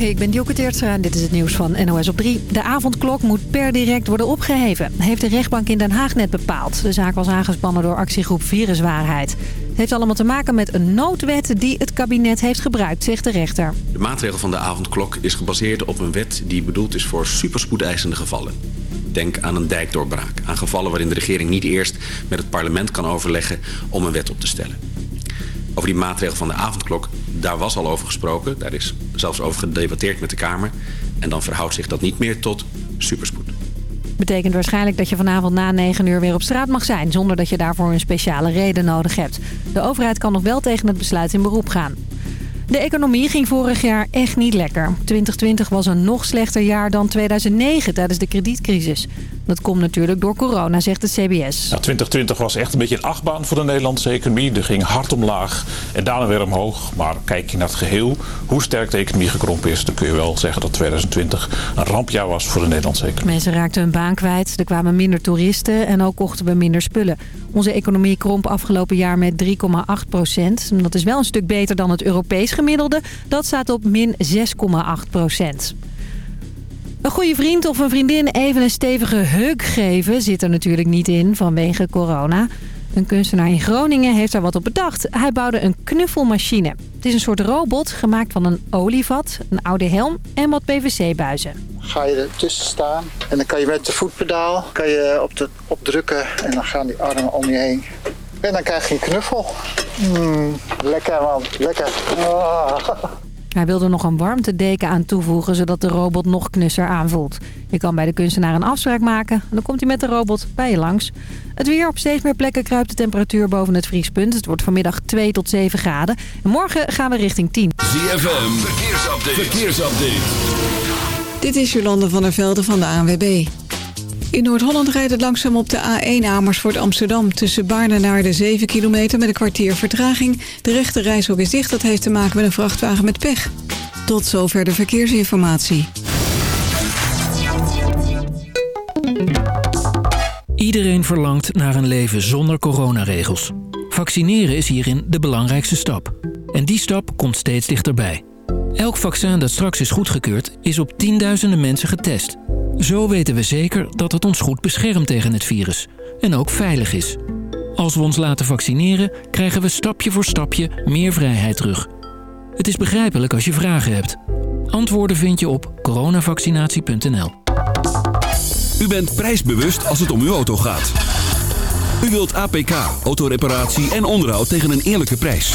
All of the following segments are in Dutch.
Ik ben Dielke Teertstra en dit is het nieuws van NOS op 3. De avondklok moet per direct worden opgeheven, heeft de rechtbank in Den Haag net bepaald. De zaak was aangespannen door actiegroep Viruswaarheid. Het heeft allemaal te maken met een noodwet die het kabinet heeft gebruikt, zegt de rechter. De maatregel van de avondklok is gebaseerd op een wet die bedoeld is voor superspoedeisende gevallen. Denk aan een dijkdoorbraak, aan gevallen waarin de regering niet eerst met het parlement kan overleggen om een wet op te stellen. Over die maatregel van de avondklok, daar was al over gesproken. Daar is zelfs over gedebatteerd met de Kamer. En dan verhoudt zich dat niet meer tot superspoed. Betekent waarschijnlijk dat je vanavond na 9 uur weer op straat mag zijn... zonder dat je daarvoor een speciale reden nodig hebt. De overheid kan nog wel tegen het besluit in beroep gaan. De economie ging vorig jaar echt niet lekker. 2020 was een nog slechter jaar dan 2009 tijdens de kredietcrisis. Dat komt natuurlijk door corona, zegt het CBS. Nou, 2020 was echt een beetje een achtbaan voor de Nederlandse economie. Er ging hard omlaag en daarna weer omhoog. Maar kijk je naar het geheel, hoe sterk de economie gekrompen is... dan kun je wel zeggen dat 2020 een rampjaar was voor de Nederlandse economie. Mensen raakten hun baan kwijt, er kwamen minder toeristen en ook kochten we minder spullen. Onze economie kromp afgelopen jaar met 3,8 procent. Dat is wel een stuk beter dan het Europees gemiddelde. Dat staat op min 6,8 procent. Een goede vriend of een vriendin even een stevige hug geven zit er natuurlijk niet in vanwege corona. Een kunstenaar in Groningen heeft daar wat op bedacht. Hij bouwde een knuffelmachine. Het is een soort robot gemaakt van een olievat, een oude helm en wat PVC-buizen. Ga je ertussen staan en dan kan je met de voetpedaal kan je op de, opdrukken en dan gaan die armen om je heen. En dan krijg je een knuffel. Mm, lekker man, lekker. Ah. Hij wilde nog een warmtedeken aan toevoegen, zodat de robot nog knusser aanvoelt. Je kan bij de kunstenaar een afspraak maken en dan komt hij met de robot bij je langs. Het weer op steeds meer plekken kruipt de temperatuur boven het vriespunt. Het wordt vanmiddag 2 tot 7 graden. En morgen gaan we richting 10. ZFM, verkeersupdate. verkeersupdate. Dit is Jolande van der Velde van de ANWB. In Noord-Holland rijdt het langzaam op de A1 Amersfoort Amsterdam. Tussen Baarne naar de 7 kilometer met een kwartier vertraging. De rechte reishok is dicht, dat heeft te maken met een vrachtwagen met pech. Tot zover de verkeersinformatie. Iedereen verlangt naar een leven zonder coronaregels. Vaccineren is hierin de belangrijkste stap. En die stap komt steeds dichterbij. Elk vaccin dat straks is goedgekeurd is op tienduizenden mensen getest. Zo weten we zeker dat het ons goed beschermt tegen het virus. En ook veilig is. Als we ons laten vaccineren, krijgen we stapje voor stapje meer vrijheid terug. Het is begrijpelijk als je vragen hebt. Antwoorden vind je op coronavaccinatie.nl. U bent prijsbewust als het om uw auto gaat. U wilt APK, autoreparatie en onderhoud tegen een eerlijke prijs.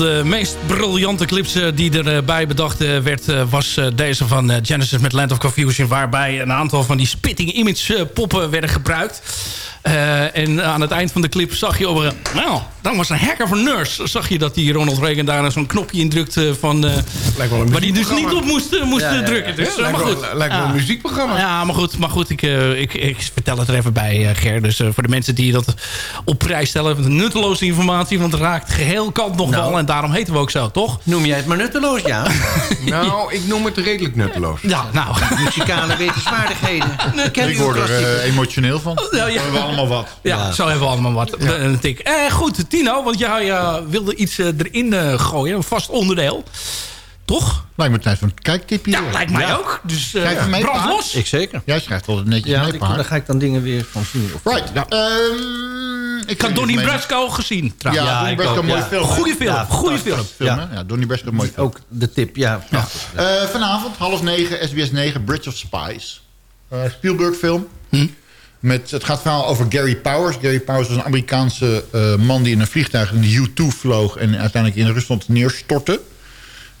De meest briljante clips eh, die erbij bedacht eh, werd... eh, was eh, deze van eh, Genesis met Land of Confusion... waarbij een aantal van die spitting image eh, poppen werden gebruikt. Eh, en aan het eind van de clip zag je op een... Nou, dan was een hacker van Nurse. Zag je dat die Ronald Reagan daar zo'n knopje indrukte van... eh waar die dus niet op moest, eh, moest Ja, ja, ja. drukken. Dus, lijkt maar wel- goed. lijkt wel een Ja. muziekprogramma. Ja, maar goed, maar goed ik, eh, ik, ik vertel het er even bij, eh, Ger. Dus eh, voor de mensen die dat op prijs stellen... nutteloze informatie, want het raakt geheel kant nog Nou. wel... en daarom heten we ook zo, toch? Noem jij het maar nutteloos, ja? Nou, ik noem het redelijk nutteloos. Ja, nou. Muzikale wetenswaardigheden. Ik word er eh, emotioneel van. Ja, ja. Allemaal wat. Ja, zo hebben we allemaal wat. Een tik. Eh, goed, Tino, want jij eh, wilde iets eh, erin eh, gooien. Een vast onderdeel. Toch? Lijkt me tijd voor een kijktipje. Ja, lijkt mij Ja. ook. Dus eh, mee, brand Paard? los. Ik zeker. Jij schrijft altijd netjes Ja, mee, ik- daar ga ik dan dingen weer van zien. Of Right. Ja. Ehm, ik Ik had Donnie Brasco gezien, trouwens. Ja, Ja, Donnie ik Brasco, mooie ja. film. hè? Goeie film, Ja, goeie fantastisch. film. film, Ja. Donnie Brasco, mooie film. Ook de tip, ja. prachtig. Eh, vanavond, half negen, SBS 9, Bridge of Spies. Eh, Spielberg film. Met, het gaat verhaal over Gary Powers. Gary Powers was een Amerikaanse eh, man die in een vliegtuig in de U-2 vloog... en uiteindelijk in Rusland neerstortte.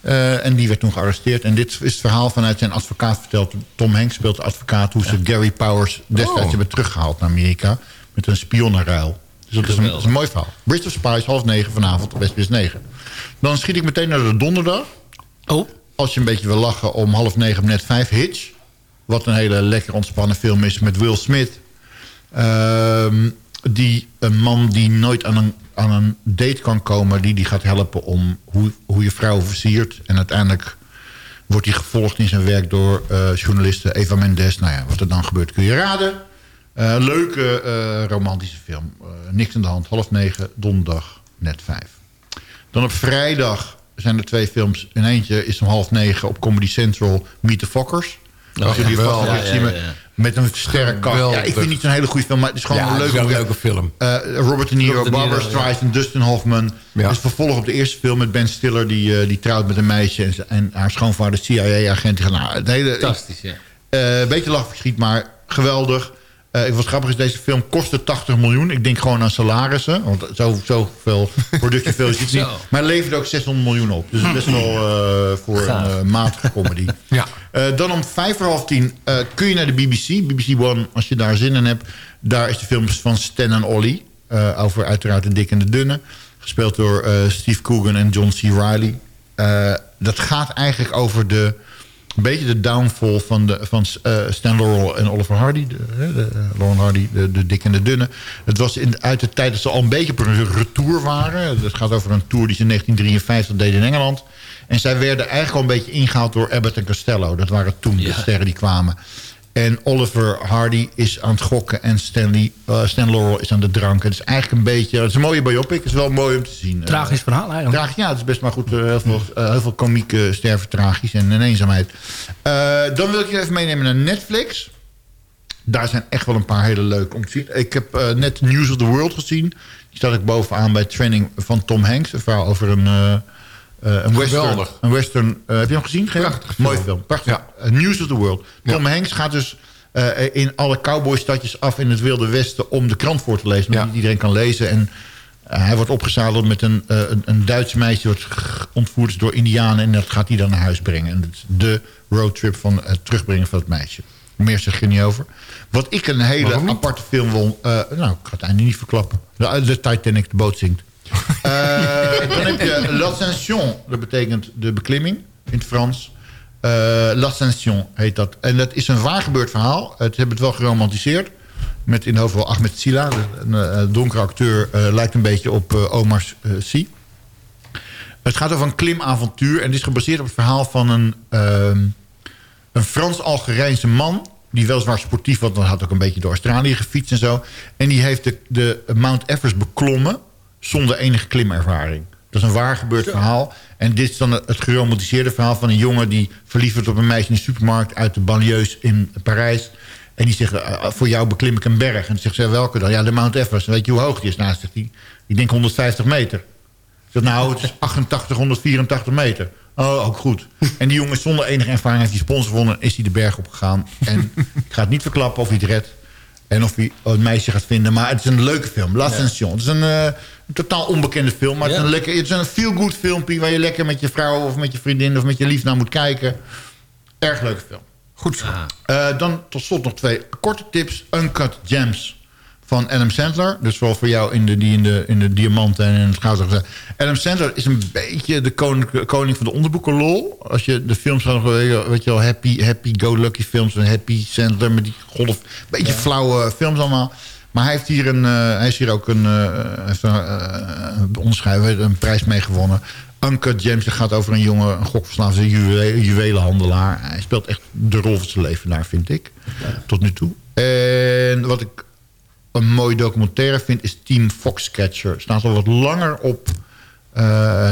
Eh, en die werd toen gearresteerd. En dit is het verhaal vanuit zijn advocaat verteld. Tom Hanks speelt de advocaat... hoe ze Gary Powers destijds Oh. hebben teruggehaald naar Amerika... met een spionnenruil. Dus dat is, een, dat is een mooi verhaal. Bridge of Spies, half negen vanavond op SBS 9. Dan schiet ik meteen naar de donderdag. Oh. Als je een beetje wil lachen om half negen net vijf Hitch. Wat een hele lekker ontspannen film is met Will Smith. Ehm, die, een man die nooit aan een, aan een date kan komen... die die gaat helpen om hoe, hoe je vrouw versiert. En uiteindelijk wordt hij gevolgd in zijn werk door eh, journaliste Eva Mendes. Nou ja, wat er dan gebeurt kun je raden. Eh, leuke eh, romantische film. Niks aan de hand. Half negen, donderdag, net vijf. Dan op vrijdag zijn er twee films. In eentje is om half negen op Comedy Central Meet the Fockers. Oh, jullie ja, wel. Ja, ja, met- een sterrenkast. Ja, ik vind het niet zo'n hele goede film, maar het is gewoon Ja, een is leuke, een leuke film. Eh, Robert De Niro, Robert Barbara ja. Streisand, Dustin Hoffman. Ja. Is vervolg op de eerste film met Ben Stiller... die, eh, die trouwt met een meisje en, en haar schoonvader CIA-agent. Nou, het hele, Fantastisch, ja. eh, beetje lachverschiet, maar geweldig. Eh wat grappig is, deze film kostte 80 miljoen. Ik denk gewoon aan salarissen. Want zo, zoveel productieveel is het niet. Maar leverde ook 600 miljoen op. Dus best wel eh, voor Gaaf. een eh, matige comedy. Ja. Dan om vijf voor half tien kun je naar de BBC. BBC One, als je daar zin in hebt. Daar is de film van Stan en Ollie. over uiteraard de dik en de dunne. Gespeeld door Steve Coogan en John C. Reilly. Dat gaat eigenlijk over de... Een beetje de downfall van, de, van eh, Stan Laurel en Oliver Hardy. De, de, eh, Lauren Hardy, de, de dik en de dunne. Het was in, uit de tijd dat ze al een beetje op een retour waren. Het gaat over een tour die ze in 1953 deden in Engeland. En zij werden eigenlijk al een beetje ingehaald door Abbott en Costello. Dat waren toen de sterren die kwamen. En Oliver Hardy is aan het gokken en Stanley, eh, Stan Laurel is aan de drank. Het is eigenlijk een beetje... Het is een mooie biopic. Het is wel mooi om te zien. Tragisch verhaal eigenlijk. Tragisch, ja, het is best maar goed. eh, heel, veel, eh, heel veel komiek eh, sterven tragisch en in eenzaamheid. Eh, dan wil ik je even meenemen naar Netflix. Daar zijn echt wel een paar hele leuke om te zien. Ik heb eh, net News of the World gezien. Die staat ik bovenaan bij Training van Tom Hanks. Een verhaal over een, eh, eh, een western. Geweldig. Een western eh, heb je hem gezien? Prachtig film. Mooi film. Prachtig. Ja. Eh, News of the World. Tom Hanks gaat dus eh, in alle cowboystadjes af in het Wilde Westen... om de krant voor te lezen, omdat niet iedereen kan lezen. En eh, hij wordt opgezadeld met een, eh, een, een Duits meisje... wordt ontvoerd door indianen en dat gaat hij dan naar huis brengen. En dat is de roadtrip van het terugbrengen van het meisje. Meer zeg er niet over. Wat ik een hele aparte film wil... eh, nou, ik ga het einde niet verklappen. De, de Titanic, de boot zinkt. Eh, dan heb je L'Ascension. Dat betekent de beklimming in het Frans. Eh L'Ascension heet dat. En dat is een waar gebeurd verhaal. Het hebben het wel geromantiseerd. Met in de hoofdrol Ahmed Silla. Een eh, donkere acteur. lijkt een beetje op Omar Sy. Het gaat over een klimavontuur. En het is gebaseerd op het verhaal van een, ehm, een Frans-Algerijnse man... die weliswaar sportief was, dan had ook een beetje door Australië gefietst en zo. En die heeft de, de Mount Everest beklommen zonder enige klimervaring. Dat is een waar gebeurd verhaal. En dit is dan het geromantiseerde verhaal van een jongen... die verliefd wordt op een meisje in de supermarkt... uit de banlieues in Parijs. En die zegt, eh, voor jou beklim ik een berg. En dan zegt ze, welke dan? Ja, de Mount Everest. Weet je hoe hoog die is? Nou, zegt hij, ik denk 150 meter. Ik zeg, nou, het is 88, 184 meter. Oh, ook goed. En die jongen zonder enige ervaring heeft die sponsor gewonnen... is hij de berg opgegaan. En ik ga het niet verklappen of hij het redt. En of hij een meisje gaat vinden. Maar het is een leuke film. L'Ascension. Het is een, eh, een totaal onbekende film. Maar het, is een lekker, het is een feel-good filmpje... waar je lekker met je vrouw of met je vriendin... of met je lief naar moet kijken. Erg leuke film. Goed zo. Eh, dan tot slot nog twee korte tips. Uncut Gems van Adam Sandler. Dus vooral voor jou in de, die in de, in de diamanten en in het goud. Adam Sandler is een beetje de koning, koning van de onderboeken lol. Als je de films gaat, weet je wel, happy, happy go lucky films. Van Happy Sandler met die golf. Beetje flauwe films allemaal. Maar hij heeft hier, een, eh, hij is hier ook een, eh, eh, een onderscheid, een prijs mee gewonnen. Gems, dat gaat over een jongen, een gokverslaafde juwe-. Hij speelt echt de rol van zijn leven daar, vind ik. Tot nu toe. En wat ik een mooie documentaire vind, is Team Foxcatcher. Staat al wat langer op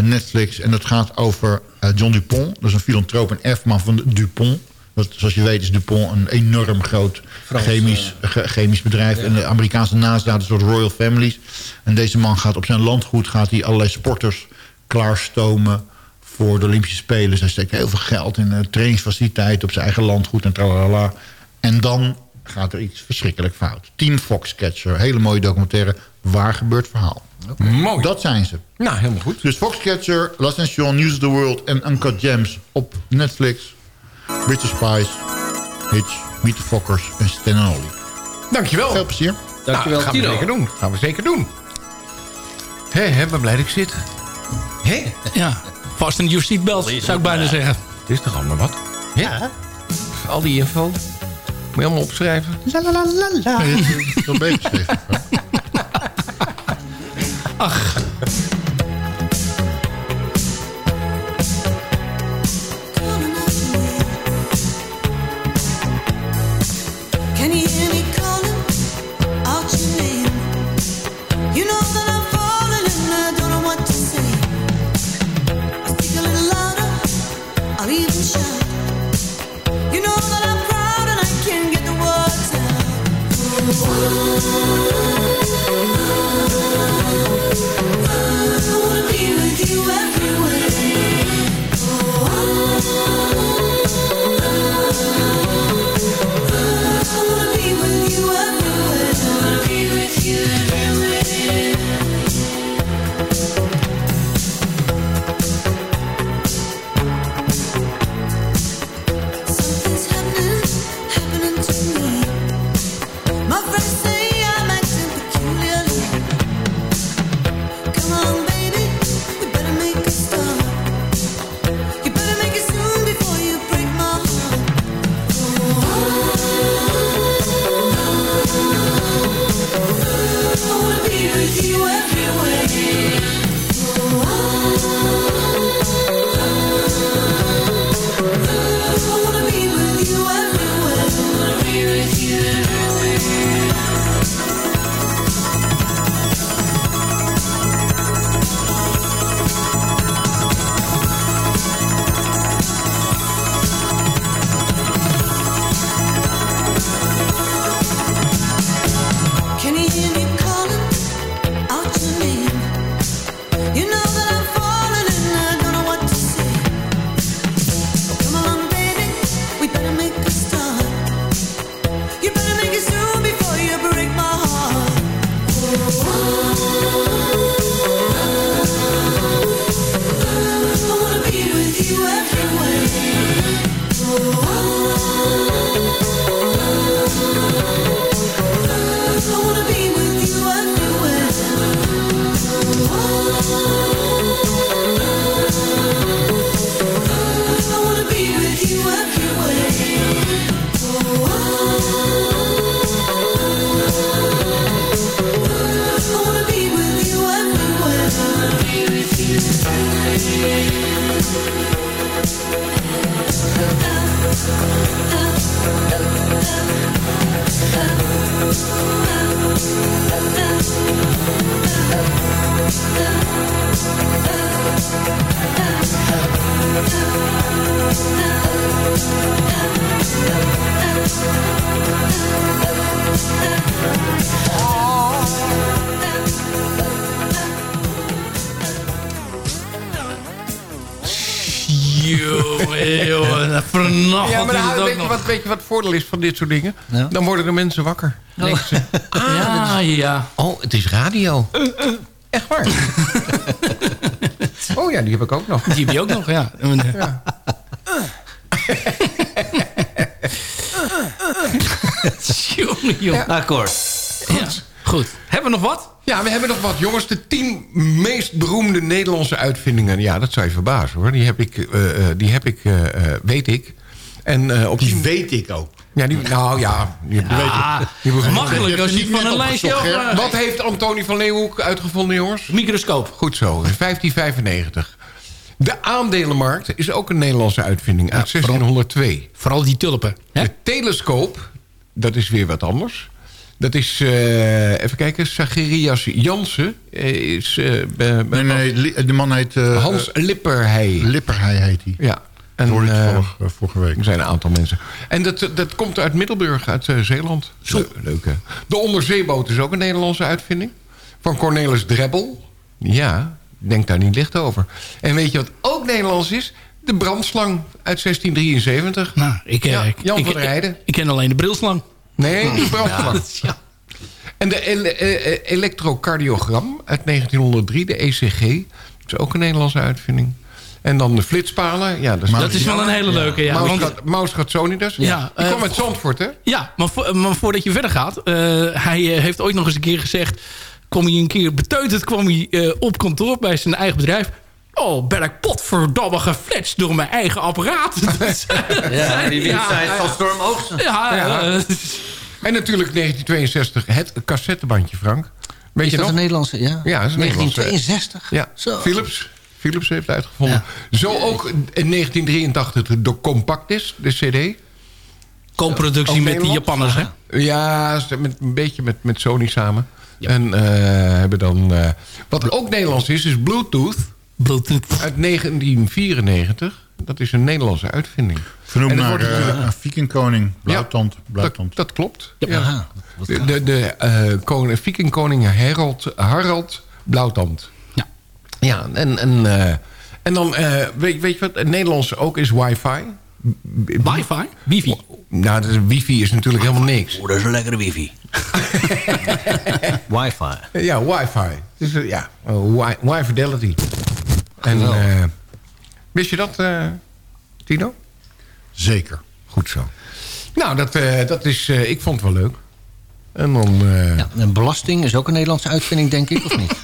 Netflix. En dat gaat over John Dupont. Dat is een filantroop en erfman van Dupont. Dat, zoals je weet is Dupont een enorm groot Frans, chemisch, ge- chemisch bedrijf. En de Amerikaanse nazaten, een soort royal families. En deze man gaat op zijn landgoed gaat hij allerlei sporters klaarstomen voor de Olympische Spelen. Hij steekt heel veel geld in uh, trainingsfaciliteiten op zijn eigen landgoed en tralala. En dan gaat er iets verschrikkelijk fout. Team Foxcatcher, hele mooie documentaire, waar gebeurt verhaal. Mooi. Dat zijn ze. Nou, helemaal goed. Dus Foxcatcher, L'Ascension, News of the World en Uncut Gems op Netflix. British Spies, Hitch, Meet the Fockers en Stan en Ollie. Dankjewel. Veel plezier. Dankjewel, nou, gaan we Tino. zeker doen. Gaan we zeker doen. Hé, hé, ben blij dat ik zit. Hé? Ja, vast in your seatbelt, zou ik bijna zeggen. Het is toch allemaal wat? Ja. Al die info. Moet je allemaal opschrijven. Ja, je hebt wel beter geschreven. Ach. I wanna be with you everywhere. Ja, maar nou, weet, je wat, weet je wat het voordeel is van dit soort dingen? Dan worden de mensen wakker. Denken ze, Ja, ja. Oh, het is radio. Echt waar? oh ja, die heb ik ook nog. Die heb je ook nog, ja. Ja. Jongen, jongen. Akkoord. Goed. Goed. Hebben we nog wat? Ja, we hebben nog wat. Jongens, de tien meest beroemde Nederlandse uitvindingen. Ja, dat zou je verbazen hoor. Die heb ik, eh, eh, die heb ik eh, eh, weet ik. En, eh, op Die weet ik ook. Ja, die, nou ja. Die, die weet ik. Makkelijk als je niet van een lijstje eh, Wat heeft Antonie van Leeuwenhoek uitgevonden, jongens? Microscoop. Goed zo, in 1595. De aandelenmarkt is ook een Nederlandse uitvinding uit 1602. Vooral die tulpen. Hè? De telescoop, dat is weer wat anders. Dat is, eh, even kijken, Zacharias Jansen. is, eh, Nee, nee, de man heet... eh, Hans Lipperhey. Lipperhey heet hij. Ja. En, hoorde eh, toevallig eh, vorige week. er zijn een aantal mensen. En dat, dat komt uit Middelburg, uit eh, Zeeland. Le- leuk, hè? De onderzeeboot is ook een Nederlandse uitvinding. Van Cornelis Drebbel. Ja, denk daar niet licht over. En weet je wat ook Nederlands is? De brandslang uit 1673. Nou, ik, eh, Ja, ik, Jan ik, van der Heijden. ik ken alleen de brilslang. Nee, de brandslang. is- ja. En de ele- eh, eh, elektrocardiogram uit 1903, de ECG. Dat is ook een Nederlandse uitvinding. En dan de flitspalen. Ja, dat is, Dat is wel een hele leuke, ja. Maus, Gat- Maus Gatsonidas. Ja, Die eh, kwam uit Zandvoort, hè? Ja, maar, vo- maar voordat je verder gaat... eh, hij eh, heeft ooit nog eens een keer gezegd... kwam hij een keer beteuterd kwam hij, eh, op kantoor bij zijn eigen bedrijf... Oh, ben ik potverdomme gefletst door mijn eigen apparaat. Ja, die website Ja, van Storm Oogsten. Ja, Ja. eh, En natuurlijk 1962 het cassettebandje, Frank. Weet Is je dat nog? een Nederlandse? Ja, Ja, dat is een Nederlandse. 1962. Ja, Zo. Philips. Philips heeft uitgevonden. Zo ook in 1983 de Compactis, de cd. Co-productie Ook met die? Japanners, hè? Ja, ze- met, een beetje met, met Sony samen. En eh, hebben dan... eh, wat ook Nederlands is, is Bluetooth. Bluetooth. Uit 1994. Dat is een Nederlandse uitvinding. Vernoemd naar wordt eh, vikingkoning. Blauwtand. Blauwtand. Dat, dat klopt. Ja, De, de, de eh, koning, vikingkoning Harald, Harald Blauwtand. Ja. En, en, eh, en dan, eh, weet, weet je wat, het Nederlands ook is wifi. Wifi? Wifi? Nou, wifi is natuurlijk helemaal niks. Oh, dat is een lekkere wifi. Wifi. Ja, wifi. Dus, eh, ja, uh, wi, wi fidelity. En eh, wist je dat, eh, Tino? Zeker. Goed zo. Nou, dat, eh, dat is, eh, ik vond het wel leuk. En dan... eh, Ja, en belasting is ook een Nederlandse uitvinding, denk ik, of niet?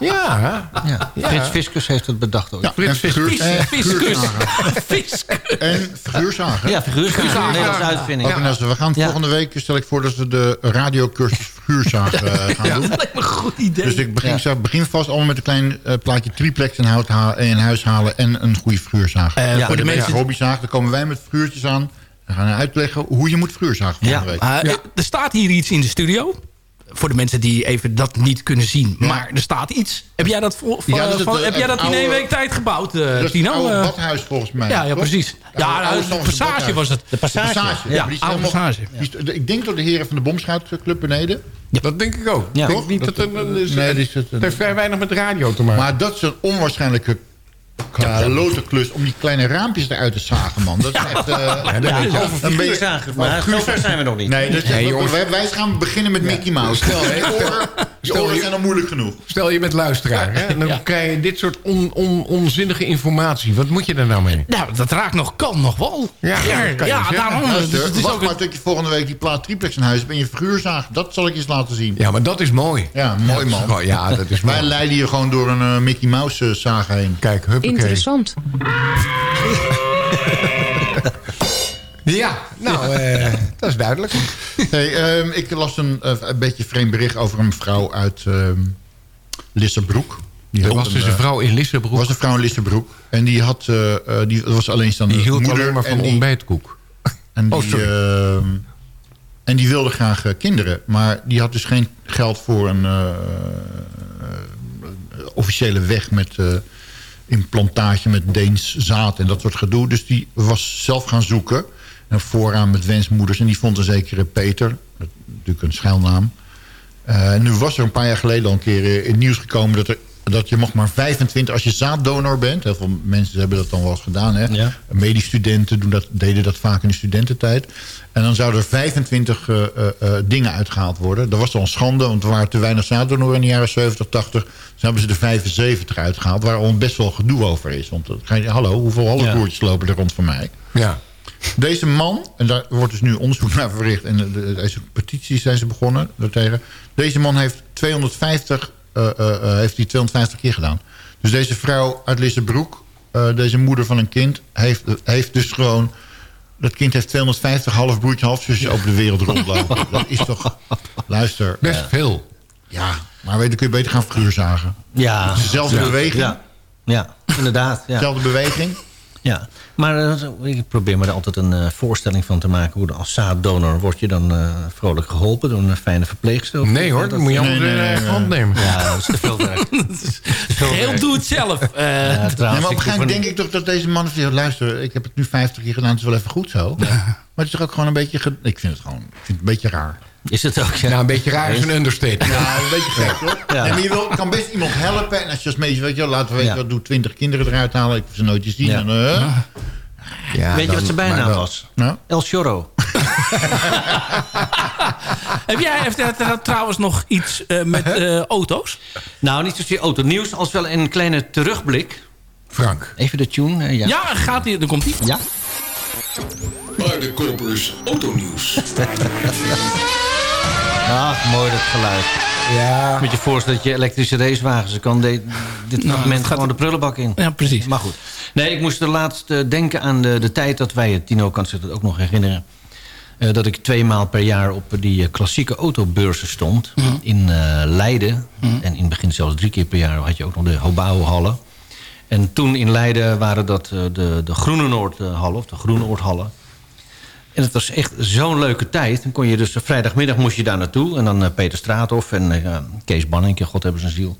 ja, Ja. Ja. Frits Fiscus heeft het bedacht ook. Ja, en figuur- en figuurzagen. Fiscus. En figuurzagen. Ja, figuurzagen. Een Nederlandse uitvinding. We gaan Ja. volgende week, stel ik voor dat we de radiocursus figuurzagen eh, gaan doen. Dat lijkt me een goed idee. Dus ik begin, Ja. zeg, begin vast allemaal met een klein eh, plaatje triplex in, hout halen, in huis halen en een goede figuurzaag. Eh, voor voor de mensen mensen- hobbyzaag, dan komen wij met figuurtjes aan. We gaan uitleggen hoe je moet figuurzagen volgende Ja. week. Eh, Er staat hier iets in de studio. Voor de mensen die even dat niet kunnen zien. Maar er staat iets. Heb jij dat, voor, Ja, dat is het, van- eh, heb jij dat in één week tijd gebouwd, eh, dat Tino? het oude Eh, badhuis volgens mij. ja, ja, precies. Ja, oude nou, de passage was het. De passage. De passage. Ja, die oude helemaal- passage. die Ik denk door de heren van de Bomschuitclub beneden. dat denk ik ook. Ja. Ik denk niet dat, het een- is- Nee, die is het- het heeft vrij weinig met radio te maken. Maar dat is een onwaarschijnlijke klote klus om die kleine raampjes eruit te zagen, man. Dat is echt... eh, Ja, een beetje- figuurzagen. Maar zover zijn we nog niet. Nee, dat is, Nee, jongens. wij, wij gaan beginnen met Mickey Mouse. Stel, die oren, die Stel oren je- zijn al moeilijk genoeg. Stel je bent luisteraar, hè? En dan krijg je dit soort on, on, onzinnige informatie. Wat moet je er nou mee? Nou, dat raakt nog, kan nog wel. Ja, ja, dat je ja, daarom. Luister, Dus het is wacht ook maar tot je volgende week die plaat triplex in huis hebt en je figuurzaag. Dat zal ik je eens laten zien. Ja, maar dat is mooi. Ja, mooi dat is man. ja, dat is Wij leiden je gewoon door een eh, Mickey Mouse eh, zaag heen. Kijk, huppakee. Interessant. Ja, nou, eh, dat is duidelijk. Hey, ehm, ik las een, eh, een beetje vreemd bericht over een vrouw uit ehm Lissabroek. Die Er was dus eh, een vrouw in Lissabroek. was een vrouw in Lissabroek. En die had, eh, eh, die was alleenstaande Die hield moeder. alleen maar van en die, ontbijtkoek. En die, Oh, sorry. ehm, en die wilde graag eh, kinderen. Maar die had dus geen geld voor een eh, eh, officiële weg met eh, implantaatje met Deens zaad en dat soort gedoe. Dus die was zelf gaan zoeken. En vooraan met wensmoeders. En die vond een zekere Peter. Natuurlijk een schuilnaam. Eh, nu was er een paar jaar geleden al een keer eh, in nieuws gekomen... dat, er, dat je mag maar 25, als je zaaddonor bent... heel veel mensen hebben dat dan wel eens gedaan... Hè? Ja. Medestudenten doen dat, deden dat vaak in de studententijd. En dan zouden er 25 eh, eh, eh, dingen uitgehaald worden. Dat was al een schande, want er waren te weinig zaaddonoren in de jaren 70, 80. Dus hebben ze er 75 uitgehaald... waar al best wel gedoe over is. Want dan ga je, hallo, hoeveel halfbroertjes lopen er rond van mij? Ja. Deze man, en daar wordt dus nu onderzoek naar verricht... en de- de- deze petities zijn ze begonnen daartegen. Deze man heeft 250, eh, eh, eh, heeft die 250 keer gedaan. Dus deze vrouw uit Lissabroek, eh, deze moeder van een kind... heeft, heeft dus gewoon... Dat kind heeft 250 halfbroertjes, halfzusjes over de wereld rondlopen. Dat is toch... Luister. Best veel. Ja, maar weet je, kun je beter gaan figuurzagen. Ja. Dezelfde Ja. beweging. Ja, ja inderdaad. Ja. Dezelfde beweging. Ja, maar eh, ik probeer me er altijd een eh, voorstelling van te maken... hoe de als zaaddonor word je dan eh, vrolijk geholpen door een fijne verpleegster? of- Nee hoor, dan moet je allemaal nee, in nee, eigen hand nemen. Ja, dat is te veel werk. Heel doe het zelf. Eh, Ja, trouwens, maar op een gegeven moment denk ik toch dat deze man zegt... luister, ik heb het nu 50 keer gedaan, het is wel even goed zo. Maar het is toch ook gewoon een beetje... Ik vind het gewoon ik vind het een beetje raar. Is het ook, ja. Nou, een beetje raar is een understatement. Ja, een beetje gek hoor. Ja. Nee, maar je wil, kan best iemand helpen. En als je als meisje, weet je laten we weten, Ja. wat doe 20 kinderen eruit halen. Ik heb ze nooit gezien. Ja. En, eh, Ja, Weet je wat zijn bijnaam maar wel. was? nou, El Chorro. heb jij heeft, trouwens nog iets eh, met eh, auto's? Nou, niet zozeer autonieuws, als wel een kleine terugblik. Frank. Even de tune. ja. Ja, gaat hier, dan komt hij. Ja. Paardenkopers Autonieuws. Ach, mooi dat geluid. Ja. Moet je voorstellen dat je elektrische racewagens... kan de- dit Nou, het gaat- gewoon de prullenbak in. Ja, precies. Maar goed. Nee, ik moest er laatst eh, denken aan de, de tijd dat wij... Tino kan zich dat ook nog herinneren... eh, dat ik twee maal per jaar op die eh, klassieke autobeurzen stond. Mhm. In eh, Leiden. En in het begin zelfs drie keer per jaar had je ook nog de Hobouwhallen. En toen in Leiden waren dat eh, de, de Groene Noordhallen... of de Groene Noordhallen. En het was echt zo'n leuke tijd. Dan kon je dus vrijdagmiddag moest je daar naartoe. En dan eh, Peter Straathof en eh, Kees Bannink, God hebben zijn ziel.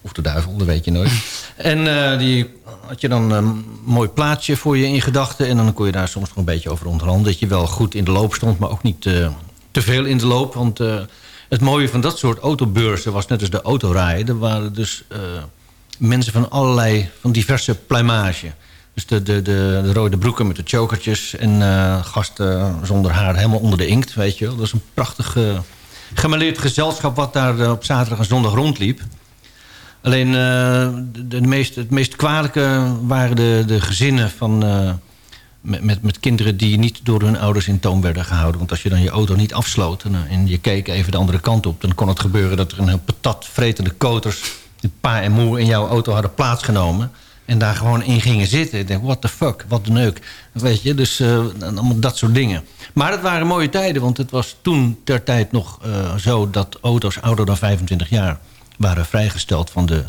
Of de duivel, dat weet je nooit. en eh, die had je dan een mooi plaatsje voor je in gedachten. En dan kon je daar soms nog een beetje over onderhandelen. Dat je wel goed in de loop stond, maar ook niet eh, te veel in de loop. Want eh, het mooie van dat soort autobeurzen was net als de autorijden. Er waren dus eh, mensen van allerlei, van diverse pluimage. Dus de, de, de, de rode broeken met de chokertjes. En eh, gasten zonder haar helemaal onder de inkt, weet je. Dat is een prachtig uh, gemaleerd gezelschap... wat daar eh, op zaterdag en zondag rondliep. Alleen eh, de, de meest, het meest kwalijke waren de, de gezinnen van... eh, met, met, met kinderen die niet door hun ouders in toom werden gehouden. Want als je dan je auto niet afsloot en, eh, en je keek even de andere kant op... dan kon het gebeuren dat er een patat vretende koters... pa en moe in jouw auto hadden plaatsgenomen... en daar gewoon in gingen zitten. Ik denk, what the fuck, wat een neuk. Weet je, dus eh, allemaal dat soort dingen. Maar het waren mooie tijden, want het was toen ter tijd nog eh, zo... dat auto's ouder dan 25 jaar waren vrijgesteld van de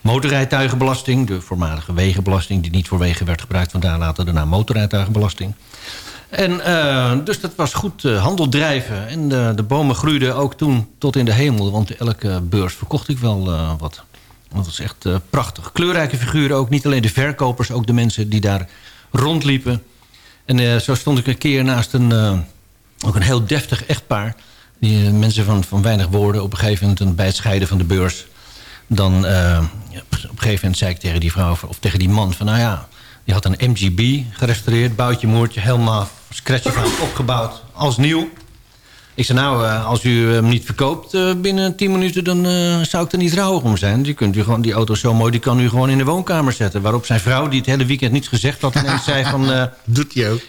motorrijtuigenbelasting... de voormalige wegenbelasting die niet voor wegen werd gebruikt... vandaar later de naam motorrijtuigenbelasting. En uh, dus dat was goed uh, handel drijven. En de, de, bomen groeiden ook toen tot in de hemel. Want elke beurs verkocht ik wel uh, wat. Dat was echt prachtig. Kleurrijke figuren ook. Niet alleen de verkopers, ook de mensen die daar rondliepen. En zo stond ik een keer naast een, ook een heel deftig echtpaar. Die mensen van, van weinig woorden. Op een gegeven moment bij het scheiden van de beurs dan op een gegeven moment zei ik tegen die vrouw of tegen die man van nou ja, die had een MGB gerestaureerd, boutje moertje, helemaal scratch van opgebouwd als nieuw. Ik zei nou, uh, als u hem niet verkoopt uh, binnen 10 minuten, dan zou ik er niet rouwig om zijn. Die, kunt u gewoon, die auto is zo mooi, die kan u gewoon in de woonkamer zetten. Waarop zijn vrouw, die het hele weekend niets gezegd had, ineens zei van... Doet hij ook?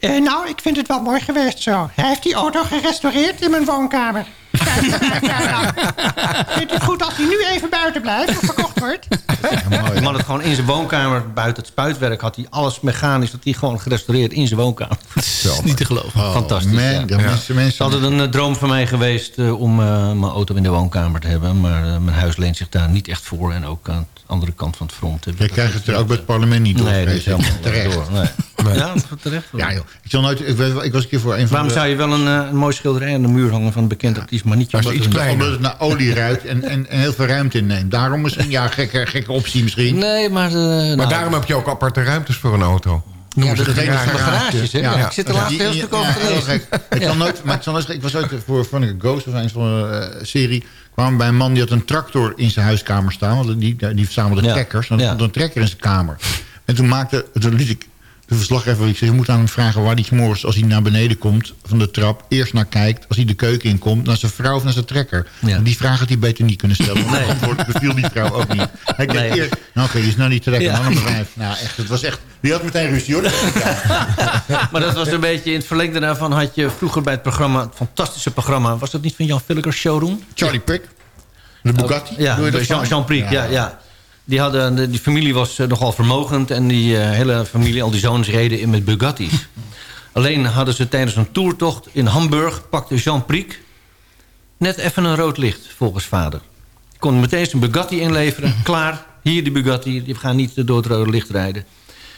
Nou, ik vind het wel mooi geweest zo. Hij heeft die auto gerestaureerd in mijn woonkamer. Vindt u het goed als hij nu even buiten blijft of verkocht wordt? Ja, man had gewoon in zijn woonkamer, buiten het spuitwerk... had hij alles mechanisch, dat hij gewoon gerestaureerd in zijn woonkamer. Dat is niet te geloven. Oh, Fantastisch. Man, ja. mensen, mensen... Het altijd een uh, droom van mij geweest uh, om uh, mijn auto in de woonkamer te hebben. Maar mijn huis leent zich daar niet echt voor. En ook aan de andere kant van het front. Je krijgt het er ook bij het parlement niet door. Nee, dat is helemaal terecht. Door. Nee. Nee. Ja, terecht. Ja, joh. Ik, zal nooit, ik, ik, was een keer voor een van Waarom de... zou je wel een, een mooi schilderij aan de muur hangen van een bekend artiest, maar niet je omdat, het, omdat het naar olie ruikt en, en, en, heel veel ruimte inneemt. Daarom misschien, ja, gekke, gekke optie misschien. Nee, maar... Uh, maar nou, daarom heb je ook aparte ruimtes voor een auto. Ja, dat garage. garages, hè? Ja. Ja. Ik zit er laatst heel stuk over te lezen. Ik kan nooit, maar ik, zal nooit, ik was ooit voor van een Ghost of een van uh, serie kwam bij een man die had een tractor in zijn huiskamer staan. Want die, die verzamelde ja. trekkers. En er stond een trekker in zijn kamer. En toen maakte, toen liet ik de verslaggever, ik zei, je moet aan hem vragen waar hij morgens, als hij naar beneden komt van de trap, eerst naar kijkt, als hij de keuken in komt, naar zijn vrouw of naar zijn trekker. Ja. Die vraag had hij beter niet kunnen stellen, want nee. het antwoord beviel die vrouw ook niet. Hij nee. kijkt eerst, nou oké, die is nou niet trekker, ja. Nou echt, het was echt, die had meteen ruzie hoor. maar dat was een beetje in het verlengde daarvan had je vroeger bij het programma, het fantastische programma, was dat niet van Jan Villeker Showroom? Charlie Prick. De Bugatti? Ja, Jean, Jean Prick, ja. ja. Die, hadden, die familie was nogal vermogend en die uh, hele familie, al die zoons reden in met Bugatti's. Alleen hadden ze tijdens een toertocht in Hamburg, pakte Jean Priek net even een rood licht, volgens vader. Kon meteen zijn Bugatti inleveren, klaar, hier die Bugatti, die gaan niet door het rode licht rijden.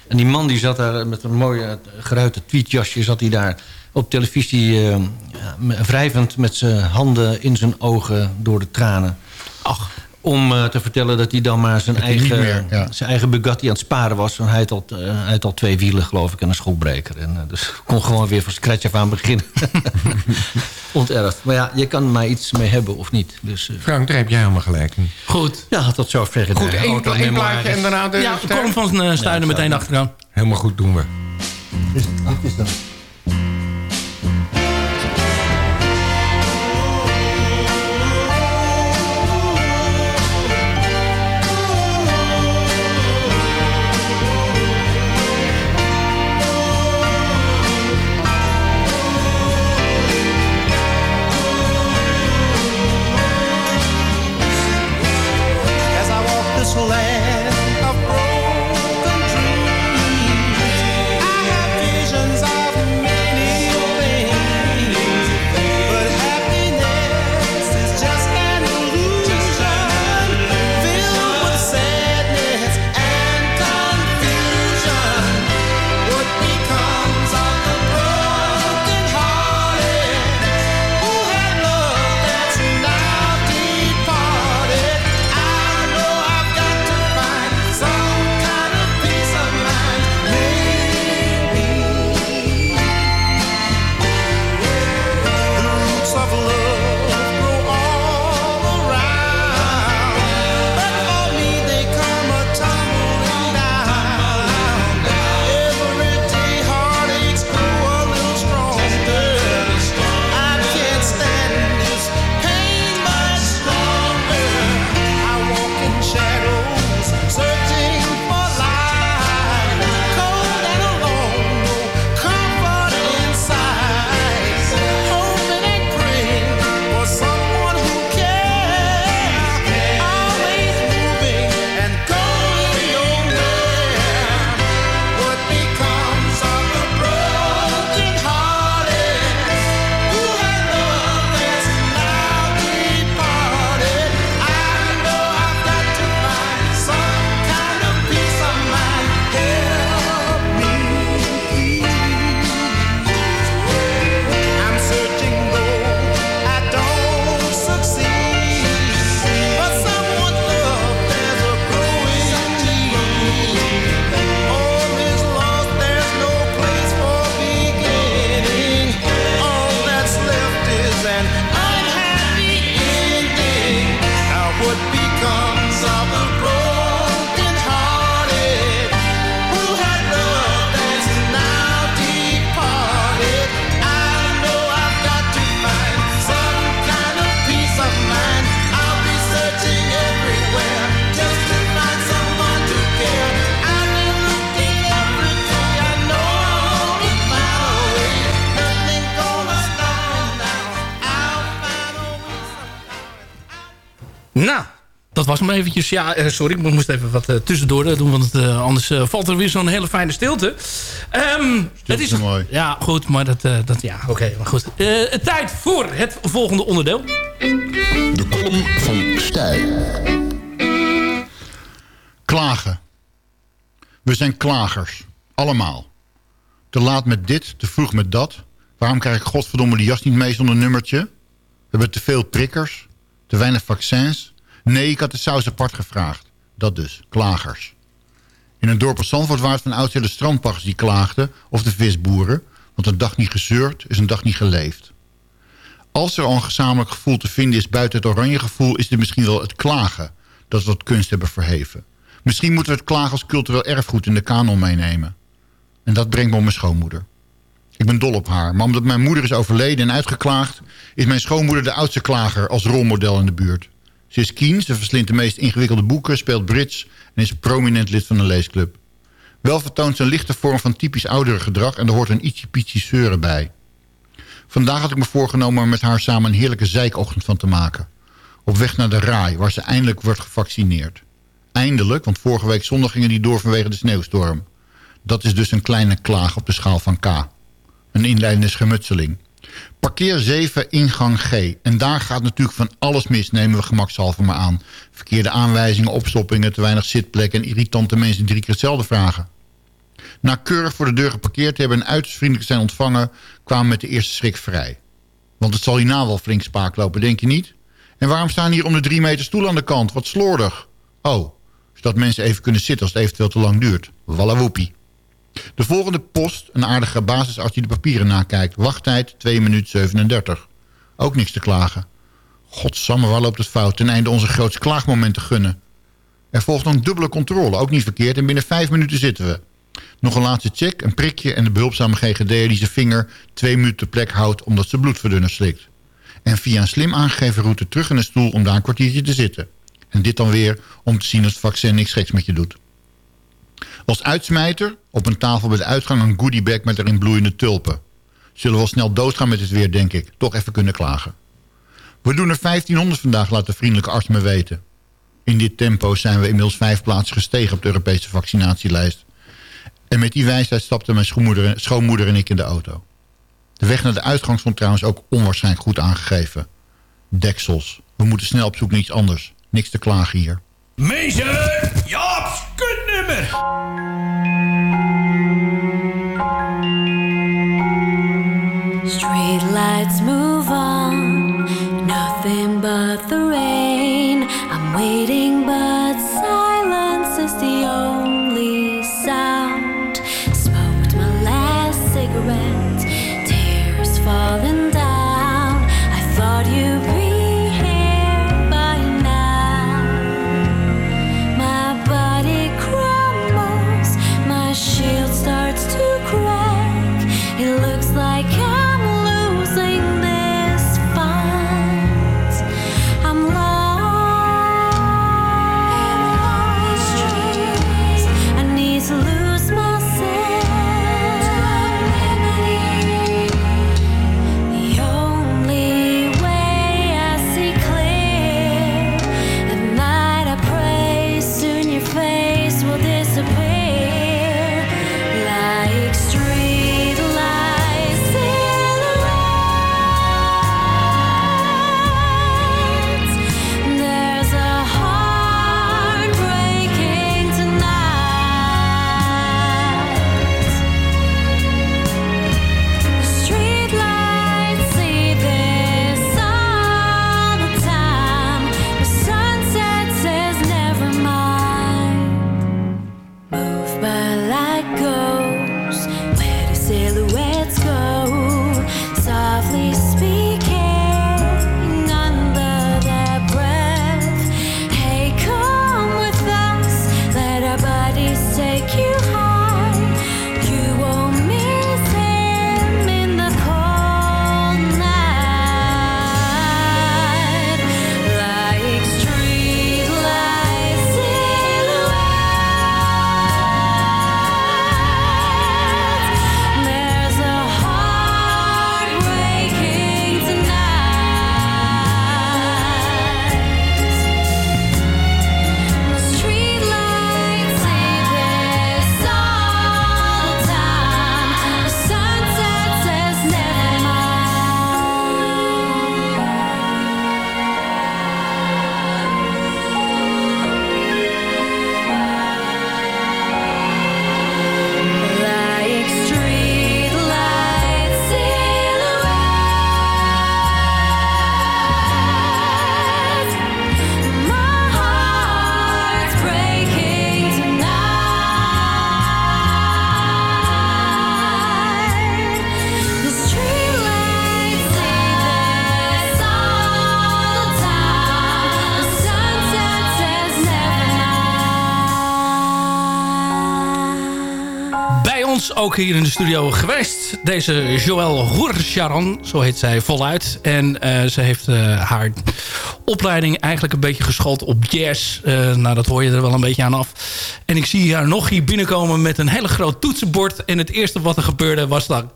En die man die zat daar met een mooie geruite tweetjasje, zat hij daar op televisie uh, wrijvend met zijn handen in zijn ogen door de tranen. Ach om uh, te vertellen dat hij dan maar zijn, eigen, meer, ja. zijn eigen Bugatti aan het sparen was. Want hij had al, uh, hij had al twee wielen, geloof ik, en een schoolbreker. En, uh, dus kon gewoon weer van scratch af aan beginnen. Onterfd. Maar ja, je kan er maar iets mee hebben of niet. Dus, Frank, daar heb jij helemaal gelijk in. Goed. Ja, tot zover gedaan. Goed, één, pla één plaatje en daarna de Ja, de column van Stuinen ja, meteen achteraan. Helemaal goed doen we. Is, wat is dat? Was hem eventjes. Ja, eh, sorry, ik moest even wat eh, tussendoor eh, doen. Want anders valt er weer zo'n hele fijne stilte. Ehm, het is mooi. Ja, goed, maar dat... dat ja, oké, maar goed. Tijd voor het volgende onderdeel. De column van Stijl. Klagen. We zijn klagers. Allemaal. Te laat met dit, te vroeg met dat. Waarom krijg ik godverdomme die jas niet mee zonder nummertje? We hebben te veel prikkers. Te weinig vaccins. Nee, ik had de saus apart gevraagd. Dat dus, klagers. In een dorp als Zandvoort waren het van oudsher de strandpachters die klaagden... of de visboeren. Want een dag niet gezeurd is een dag niet geleefd. Als er al een gezamenlijk gevoel te vinden is buiten het oranje gevoel... is dit misschien wel het klagen dat we tot kunst hebben verheven. Misschien moeten we het klagen als cultureel erfgoed in de kanon meenemen. En dat brengt me op mijn schoonmoeder. Ik ben dol op haar, maar omdat mijn moeder is overleden en uitgeklaagd... is mijn schoonmoeder de oudste klager als rolmodel in de buurt. Ze is keen, ze verslindt de meest ingewikkelde boeken, speelt bridge... en is prominent lid van een leesclub. Wel vertoont ze een lichte vorm van typisch ouderengedrag... en er hoort een ietsje zeuren bij. Vandaag had ik me voorgenomen er met haar samen een heerlijke zeikochtend van te maken. Op weg naar de RAI, waar ze eindelijk wordt gevaccineerd. Eindelijk, want vorige week zondag gingen die door vanwege de sneeuwstorm. Dat is dus een kleine klaag op de schaal van K. Een inleidende schermutseling. Parkeer 7, ingang G. En daar gaat natuurlijk van alles mis, nemen we gemakshalve maar aan. Verkeerde aanwijzingen, opstoppingen, te weinig zitplekken... en irritante mensen drie keer hetzelfde vragen. Na keurig voor de deur geparkeerd te hebben en uiterst vriendelijk zijn ontvangen... kwamen met de eerste schrik vrij. Want het zal hierna wel flink spaak lopen, denk je niet? En waarom staan hier om de drie meter stoelen aan de kant? Wat slordig. Oh, zodat mensen even kunnen zitten als het eventueel te lang duurt. Wallawoepie. De volgende post, een aardige basisarts die de papieren nakijkt. Wachttijd 2 minuten 37. Ook niks te klagen. Godsamme, waar loopt het fout? Ten einde onze grootste klaagmoment te gunnen. Er volgt een dubbele controle, ook niet verkeerd. En binnen 5 minuten zitten we. Nog een laatste check, een prikje en de behulpzame GGD'er die zijn vinger twee minuten plek houdt omdat ze bloedverdunner slikt. En via een slim aangegeven route terug in een stoel om daar een kwartiertje te zitten. En dit dan weer om te zien dat het vaccin niks geks met je doet. Als uitsmijter op een tafel bij de uitgang een goodiebag met erin bloeiende tulpen. Zullen we wel snel doodgaan met het weer, denk ik. Toch even kunnen klagen. We doen er 1500 vandaag, laat de vriendelijke arts me weten. In dit tempo zijn we inmiddels vijf plaatsen gestegen op de Europese vaccinatielijst. En met die wijsheid stapten mijn schoonmoeder, en ik in de auto. De weg naar de uitgang stond trouwens ook onwaarschijnlijk goed aangegeven. Deksels. We moeten snel op zoek naar iets anders. Niks te klagen hier. Meester, Jaap's kutnummer. Street lights move on, nothing but the rain. I'm waiting, but ook hier in de studio geweest. Deze Joël Hoercharan, zo heet zij voluit. En eh, ze heeft eh, haar opleiding eigenlijk een beetje geschoold op jazz. Eh, nou, dat hoor je er wel een beetje aan af. En ik zie haar nog hier binnenkomen met een hele groot toetsenbord. En het eerste wat er gebeurde was dan...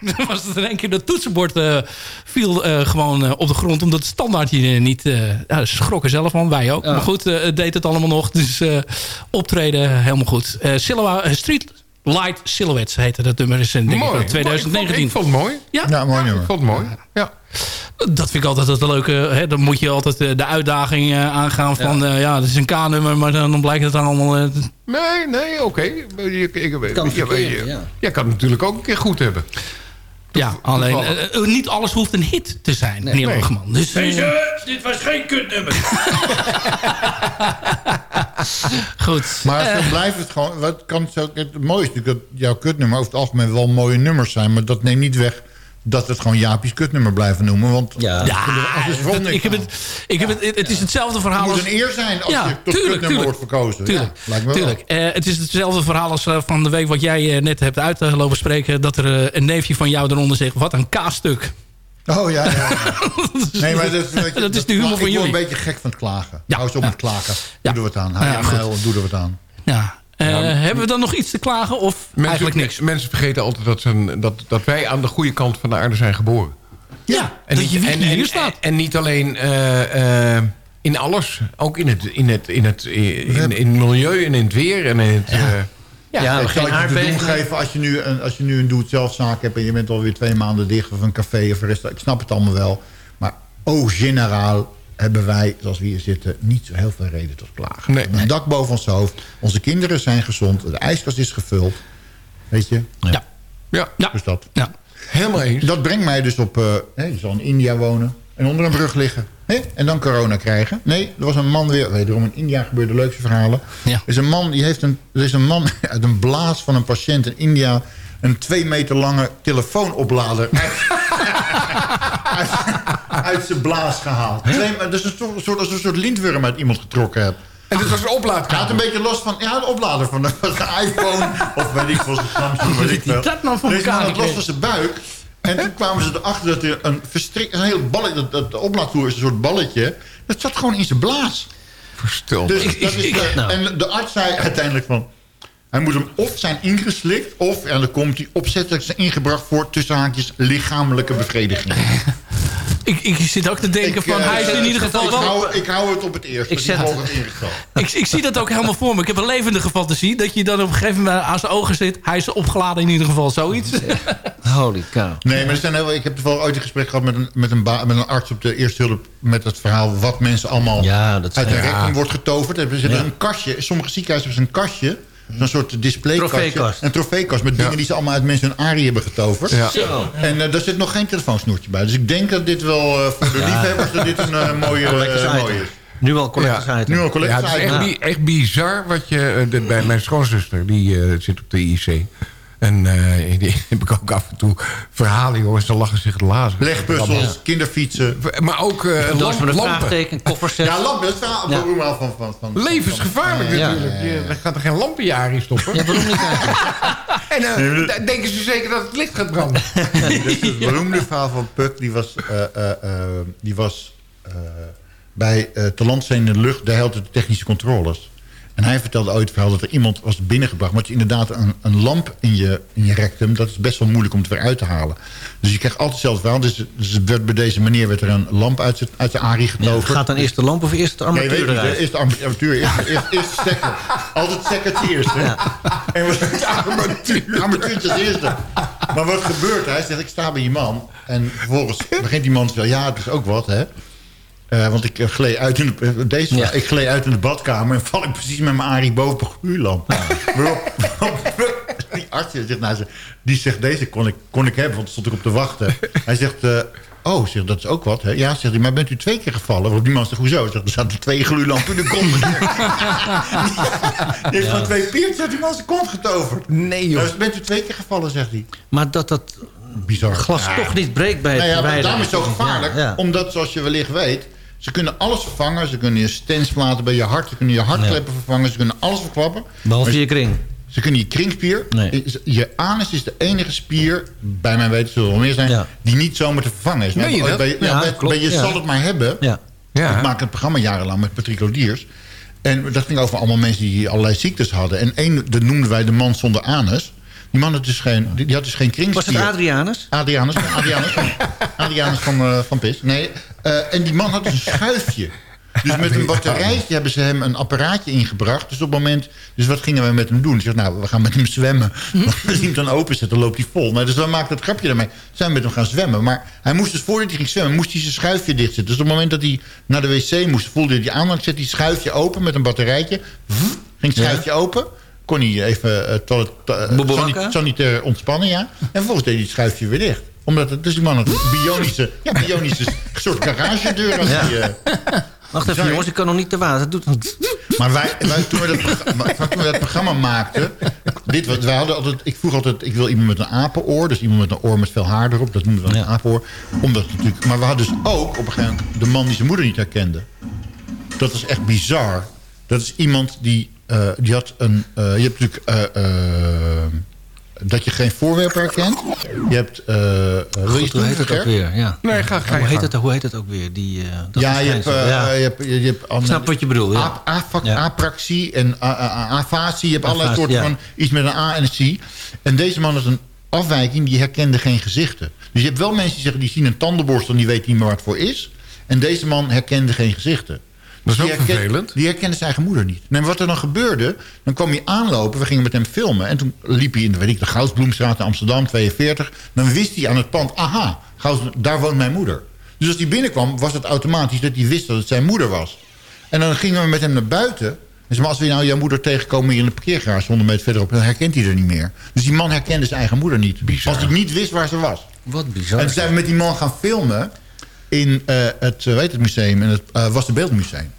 Dan was het in één keer dat toetsenbord eh, viel gewoon op de grond. Omdat het standaardje niet... eh ja, ze schrokken zelf van, wij ook. Maar goed, het deed het allemaal nog. Dus optreden helemaal goed. Silhou- eh, Street Light Silhouettes heette dat nummer. Is in denk Mooi. uit 2019. Ik vond, ik vond het mooi. Ja? Ja, mooi nummer. Ik vond het mooi. Ja. Dat vind ik altijd het leuke. Hè? Dan moet je altijd eh, de uitdaging eh, aangaan van... Ja, ja dat is een K-nummer, maar dan, dan blijkt het dan allemaal... eh, Nee, nee, oké. Je, ik, ik, Kan je- verkeren, je- ja. Jij kan het natuurlijk ook een keer goed hebben. ja, alleen niet alles hoeft een hit te zijn. Nee. Nee. Man. Dus, eh, dit was geen kutnummer. goed. Maar Eh, dan blijft het gewoon... Wat kan het, zo, het mooie is natuurlijk dat jouw kutnummer over het algemeen wel mooie nummers zijn. Maar dat neemt niet weg dat het gewoon Jaapie's kutnummer blijven noemen. Want Ja. ja, als het dat- vond ik heb het, ik heb het, het is hetzelfde verhaal het moet als... een eer zijn als Ja, je tot tuurlijk, kutnummer tuurlijk. wordt verkozen. Tuurlijk, Ja, lijkt me wel. tuurlijk. Eh, het is hetzelfde verhaal als eh, van de week wat jij eh, net hebt uitgelopen spreken. Dat er eh, een neefje van jou eronder zegt, wat een kaasstuk. Oh ja, ja. ja. Nee, maar dat, Dat is de humor ik van word jullie. een beetje gek van het klagen. Ja, Hou eens op ja. met klagen. Ja. Doe er wat aan. Hou Ja, doe er wat aan. Ja. Eh, Hebben we dan nog iets te klagen of eigenlijk niks? Mensen vergeten altijd dat, ze dat, dat wij aan de goede kant van de aarde zijn geboren. Ja, dat je wieg niet hier staat. En, niet alleen eh, eh, in alles. Ook in het, in het, in het, in, in het milieu en in het weer. En in het, eh, Ja, Ja, ik geen je te doen geven als je nu een, als je nu een doe-het-zelf-zaak hebt... en je bent alweer twee maanden dicht of een café of een restaurant. Ik snap het allemaal wel. Maar au generaal hebben wij, zoals we hier zitten... niet zo heel veel reden tot klagen. Nee. Een dak boven ons hoofd. Onze kinderen zijn gezond. De ijskast is gevuld. Weet je? Ja. ja, Ja. Dus dat. Ja. helemaal eens. Dat brengt mij dus op... hè, je zal in India wonen en onder een brug liggen. Hè? En dan corona krijgen. Nee, er was een man weer... Wederom in India gebeurde de leukste verhalen. Ja. Er is een man, die heeft een, er is een man uit een blaas van een patiënt in India... een twee meter lange telefoonoplader uit, zijn blaas gehaald. Twee, dat is een soort, een als een soort lintworm uit iemand getrokken hebt. En dit was een Hij had een beetje los van... Ja, de oplader van de, van de iPhone. Of weet ik veel, zijn Samsung, weet ik dat nou voor elkaar los van zijn buik. En toen kwamen ze erachter dat er een verstrikt... Een heel balletje... Dat, de oplaadvloer is een soort balletje. Dat zat gewoon in zijn blaas. Verstil. Dus dat is, nou. En de arts zei uiteindelijk van... Hij moet hem of zijn ingeslikt... of, en dan komt hij, opzettelijk zijn ingebracht... voor tussen haakjes lichamelijke bevrediging. Ik, ik zit ook te denken van, eh, hij is in ieder geval ik wel... hou, ik hou het op het eerste. Ik zet- het ingeval. Ik, ik zie dat ook helemaal voor me. Ik heb een levendige fantasie. Dat je dan op een gegeven moment aan zijn ogen zit. Hij is opgeladen in ieder geval, zoiets. Holy cow. Nee, maar er zijn heel, ik heb toevallig ooit een gesprek gehad met een, met, een ba- met een arts op de eerste hulp... met het verhaal wat mensen allemaal Ja, dat uit een ja. rectum wordt getoverd. Er zit Ja. een kastje, sommige ziekenhuizen hebben ze een kastje... Zo'n soort displaykastje. Een trofeekast met dingen die ze allemaal uit mensen hun arie hebben getoverd. Ja. Zo. En eh, daar zit nog geen telefoonsnoertje bij. Dus ik denk dat dit wel eh, voor de Ja. liefhebbers... dat dit een eh, mooie, Collectors mooie is. Nu al collectors Ja. Nu al Ja, collecties het is echt, bi- echt bizar wat je... bij mijn schoonzuster, die eh, zit op de IC. En eh, die heb ik ook af en toe verhalen, jongens. Dan lachen zich de lazen. Legpuzzels, kinderfietsen. Maar ook eh, lamp- met een lampen. vraagteken, kofferset. Ja, lampen, dat is wel Ja. van... van, van Levensgevaarlijk Ja. natuurlijk. Je, er gaat er geen lampenjaar in stoppen. Ja, waarom niet eigenlijk? En eh, Nee, maar dat- dan denken ze zeker dat het licht gaat branden. Dus het beroemde verhaal van Puck, die was, eh, eh, eh, die was eh, bij uh, te land zijn in de lucht, daar hield het de technische controles. En hij vertelde ooit het verhaal dat er iemand was binnengebracht. Maar het is inderdaad een, een lamp in je, in je rectum. Dat is best wel moeilijk om het weer uit te halen. Dus je krijgt altijd hetzelfde verhaal. Dus, dus werd bij deze meneer werd er een lamp uit, uit de arie Ja, getoverd. gaat dan eerst de lamp of eerst de Nee, armatuur weet je, eruit? eerst de armatuur, eerst, eerst, eerst de stekker. Altijd stekkertje eerst, hè? En wat, de armatuur, armatuurtje als eerste. Maar wat gebeurt er? Hij zegt, ik sta bij die man. En vervolgens begint die man te zeggen, ja, het is ook wat, hè? Eh, want ik eh, gleed uit in de, eh, deze, Ja. ik gleed uit in de badkamer en val ik precies met mijn arie boven op een gluurlamp. Waarop, waarop die arts zegt, nou, ze- die zegt, deze kon ik, kon ik hebben, want stond ik op te wachten. Hij zegt, oh, zegt, dat is ook wat. Hè? Ja, zegt hij, maar bent u twee keer gevallen? Waarop die man zegt, hoezo? Zegt, er zaten twee gluurlampen in de kont. Die heeft van twee peertjes uit die man zijn kont getoverd. Nee, joh. Dus bent u twee keer gevallen, zegt hij. Maar dat dat Bizar. glas Ja. toch niet breekt bij het Nou ja, daarom is het zo gevaarlijk. Ja, ja. Omdat, zoals je wellicht weet... ze kunnen alles vervangen. Ze kunnen je stents platen bij je hart. Ze kunnen je hartkleppen vervangen. Ze kunnen alles verklappen. Behalve je kring. Ze kunnen je kringspier... is- Je anus is de enige spier, bij mijn weten zullen er wel meer zijn... die niet zomaar te vervangen is. Meen je dat? Bij, ja, Ja, bij- klopt, bij je ja. zal het maar hebben. Ja. Ja. Ik maak het programma jarenlang met Patrick Lodiers. En dat ging over allemaal mensen die allerlei ziektes hadden. En één, dat noemden wij de man zonder anus. Die man had dus geen, die had dus geen kringspier. Was het Adrianus? Adrianus, Adrianus, Adrianus van, eh, van Pis. Nee, eh, en die man had dus een schuifje. Dus met een batterijtje hebben ze hem een apparaatje ingebracht. Dus op het moment... Dus wat gingen we met hem doen? Ze zegt, nou, we gaan met hem zwemmen. Als je hem dan openzetten, loopt hij vol. Nou, dus dan maakte het grapje daarmee. Zijn we met hem gaan zwemmen. Maar hij moest dus, voordat hij ging zwemmen... moest hij zijn schuifje dichtzetten. Dus op het moment dat hij naar de wc moest... voelde hij aan, dan zette hij schuifje open met een batterijtje. Ging het schuifje open. Kon hij even uh, toilet, uh, ontspannen, ja. En vervolgens deed hij het schuifje weer dicht omdat het, dus die man een bionische, ja, bionische soort garagedeur. Als die, eh, Wacht even, jongens, ik kan nog niet te water. Doet. Maar wij, wij, toen, we dat, programma- toen we dat programma maakten... Dit, was- wij hadden altijd, ik vroeg altijd, ik wil iemand met een apenoor. Dus iemand met een oor met veel haar erop. Dat noemden we dan een apenoor. Omdat natuurlijk, maar we hadden dus ook op een gegeven moment... de man die zijn moeder niet herkende. Dat is echt bizar. Dat is iemand die, eh, die had een... eh, je hebt natuurlijk... dat je geen voorwerp herkent. Je hebt... eh je Goed, hoe heet het ook weer? Ja. Nee, ga, hoe, heet het, hoe heet het ook weer? Die, eh, dat ja, je hebt, eh, Ja. je hebt, je, hebt snap wat je bedoelt, ja. apraxie en afasie. Je hebt allerlei soorten van iets met een A en een C. En deze man had een afwijking, die herkende geen gezichten. Dus je hebt wel mensen die zeggen, die zien een tandenborstel... en die weten niet meer wat het voor is. En deze man herkende geen gezichten. Dat is ook die herken- vervelend. Die herkende zijn eigen moeder niet. Nee, maar wat er dan gebeurde, dan kwam hij aanlopen. We gingen met hem filmen. En toen liep hij in de, weet ik, de Goudsbloemstraat in Amsterdam, 42. Dan wist hij aan het pand, aha, Gouds- daar woont mijn moeder. Dus als hij binnenkwam, was het automatisch dat hij wist dat het zijn moeder was. En dan gingen we met hem naar buiten. En zei, maar als we nou jouw moeder tegenkomen hier in de parkeergarage... 100 meter verderop, dan herkent hij er niet meer. Dus die man herkende zijn eigen moeder niet. Als hij niet wist waar ze was. Wat bizar. En toen zijn we met die man gaan filmen in eh, het, eh, weet het museum, in het uh, Was de Beeldmuseum.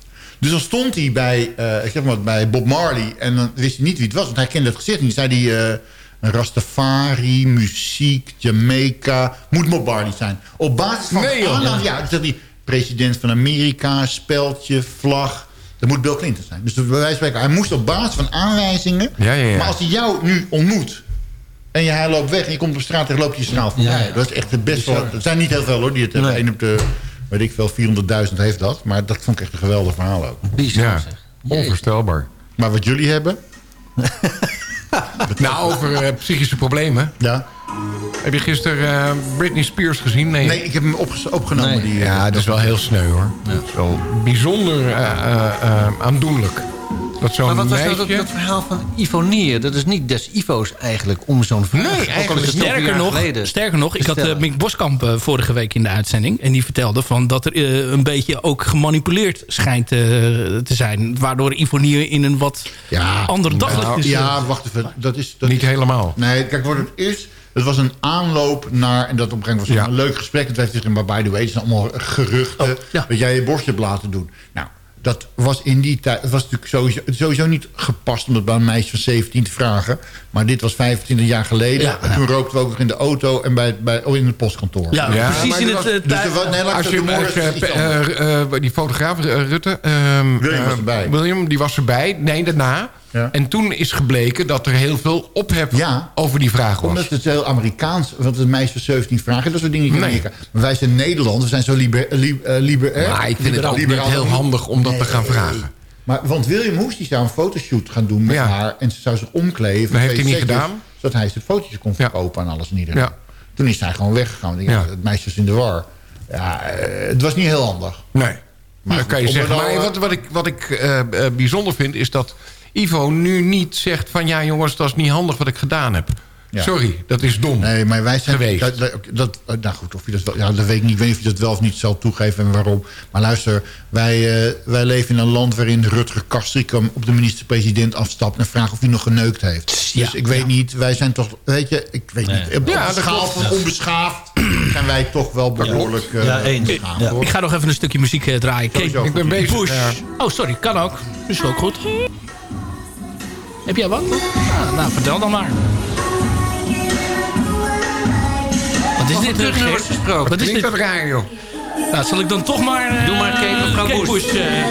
Dus dan stond hij bij, eh, ik zeg maar, bij Bob Marley en dan wist hij niet wie het was, want hij kende het gezicht niet. Zei hij, eh, Rastafari, muziek, Jamaica, moet Bob Marley zijn. Op basis van Nee, ja, dan zegt hij, president van Amerika, speldje, vlag. Dat moet Bill Clinton zijn. Dus bij wijze van spreken, hij moest op basis van aanwijzingen. Ja, ja, ja. Maar als hij jou nu ontmoet en je, hij loopt weg en je komt op straat en loopt je straal voorbij. Dat is echt het best wel... Er zijn niet heel veel hoor, die het hebben. Eén op de, weet ik veel, 400.000 heeft dat. Maar dat vond ik echt een geweldig verhaal ook. Bizar, Ja, zeg. onvoorstelbaar. Maar wat jullie hebben... Nou, over eh, psychische problemen. Ja. Heb je gisteren eh, Britney Spears gezien? Nee. Nee, ik heb hem opge- opgenomen. Nee. Die, eh, Ja, dat is wel heel sneu hoor. Dat is wel bijzonder eh, aandoenlijk. Dat Maar zo'n wat was nou meisje... dat, dat verhaal van Ivonier? Dat is niet des Ivo's eigenlijk om zo'n vraag. Nee, Ook al is eigenlijk Sterker nog, sterker nog, ik had stellen. Mick Boskamp eh, vorige week in de uitzending. En die vertelde van dat er een beetje ook gemanipuleerd schijnt te zijn. Waardoor Ivonier in een wat Ja, ander daglicht nou, is. Ja, wacht even. Dat is, dat Niet is, helemaal. Nee, kijk, wat het is... Het was een aanloop naar... En dat op een gegeven moment was Ja. een leuk gesprek. Het werd gezegd, maar by the way, het zijn allemaal geruchten... Oh, ja. dat jij je borstje hebt laten doen. Nou, dat was in die tijd... Het was natuurlijk sowieso, sowieso niet gepast... om dat bij een meisje van 17 te vragen. Maar dit was 25 jaar geleden. Ja. En toen rookten we ook nog in de auto... en bij, bij, oh, in het postkantoor. Ja, Ja, precies in het was- eh, Dus was, nee, Als je, morgen eh, eh, die fotograaf Rutte... ehm, William was eh, erbij. William, die was erbij. Nee, daarna. Ja. En toen is gebleken dat er heel veel ophef Ja. over die vraag was. Omdat het heel Amerikaans... want het meisje van 17 vragen... dat soort dingen in Nee. Amerika. Maar wij zijn Nederland. We zijn zo liber... li- eh, liber eh, maar ik vind het ook niet heel handig om dat te gaan Nee. vragen. Maar, want William Hoes die zou een fotoshoot gaan doen met Ja. haar... en ze zou zich omkleden. Dat heeft hij niet gedaan. Zodat hij zijn fotootjes kon verkopen aan alles en iedereen. Toen is hij gewoon weggegaan. Het meisje was in de war. Ja, eh, het was niet heel handig. Nee. Maar kan je zeggen. Maar wat, wat ik, wat ik bijzonder vind is dat Ivo nu niet zegt van... ja jongens, dat is niet handig wat ik gedaan heb. Ja. Sorry, dat is dom. Nee, maar wij zijn... Geweest. Dat, dat, dat- nou goed, of je dat wel... Ja, dat weet ik niet. Ik weet niet of je dat wel of niet zal toegeven en waarom. Maar luister, wij, eh, wij leven in een land waarin Rutger Kastrikum op de minister-president afstapt... en vraagt of hij nog geneukt heeft. Ja, dus ik weet niet, wij zijn toch... Weet je, ik weet niet. Op Ja, schaal van onbeschaafd zijn wij toch wel behoorlijk uh, Ja, eens. onbeschaafd, Ja. hoor. Ik ga nog even een stukje muziek eh, draaien. Sowieso. Ik ben bezig. Bush. Oh, sorry, kan ook. Is ook goed. Heb jij wat? Ah, nou, vertel dan maar. Wat is dit, terug Gert? nummers gesproken. Wat is dit? dat raar, joh. Nou, zal ik dan toch maar... eh, Doe maar Kate, mevrouw Kate Bush. Eh,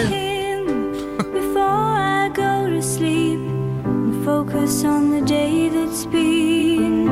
Before I go to sleep, focus on the day that's been.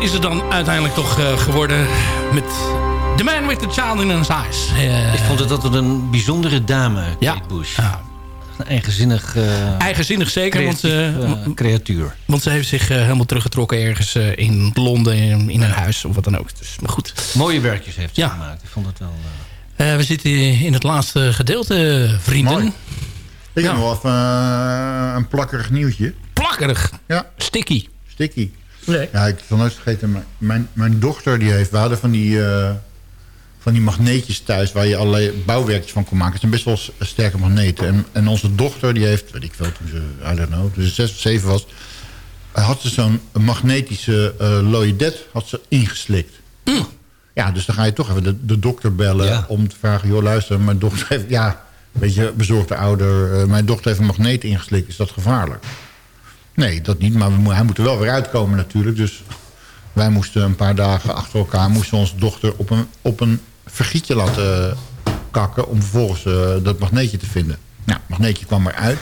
Is het dan uiteindelijk toch eh, geworden met The Man with the Child in His Eyes. Ik vond het altijd een bijzondere dame, Kate Bush. Een eigenzinnig... eh, Eigenzinnig zeker, want, creatief, eh, eh, creatuur. Want ze heeft zich helemaal teruggetrokken ergens eh, in Londen in, in een huis of wat dan ook. Dus, maar goed. Mooie werkjes heeft ze Ja. gemaakt. Ik vond het wel... Eh, we zitten in het laatste gedeelte, vrienden. Mooi. Ik heb nog wel even eh, een plakkerig nieuwtje. Plakkerig? Ja. Sticky. Sticky. Nee. Ja, ik zal nooit vergeten. Mijn, mijn, dochter die heeft... We hadden van die, eh, van die magneetjes thuis... waar je allerlei bouwwerkjes van kon maken. Het zijn best wel sterke magneten. En, en onze dochter die heeft... Weet ik veel, toen ze... I don't know. Toen ze zes of zeven was... had ze zo'n magnetische eh Loidet had ze ingeslikt. Ja, dus dan ga je toch even de, de dokter bellen... om te vragen... joh, luister, mijn dochter heeft... Ja, weet je, bezorgde ouder... eh, mijn dochter heeft een magneet ingeslikt. Is dat gevaarlijk? Nee, dat niet. Maar hij moet er wel weer uitkomen natuurlijk. Dus wij moesten een paar dagen achter elkaar... moesten onze dochter op een, op een vergietje laten kakken... om vervolgens eh, dat magneetje te vinden. Nou, het magneetje kwam eruit.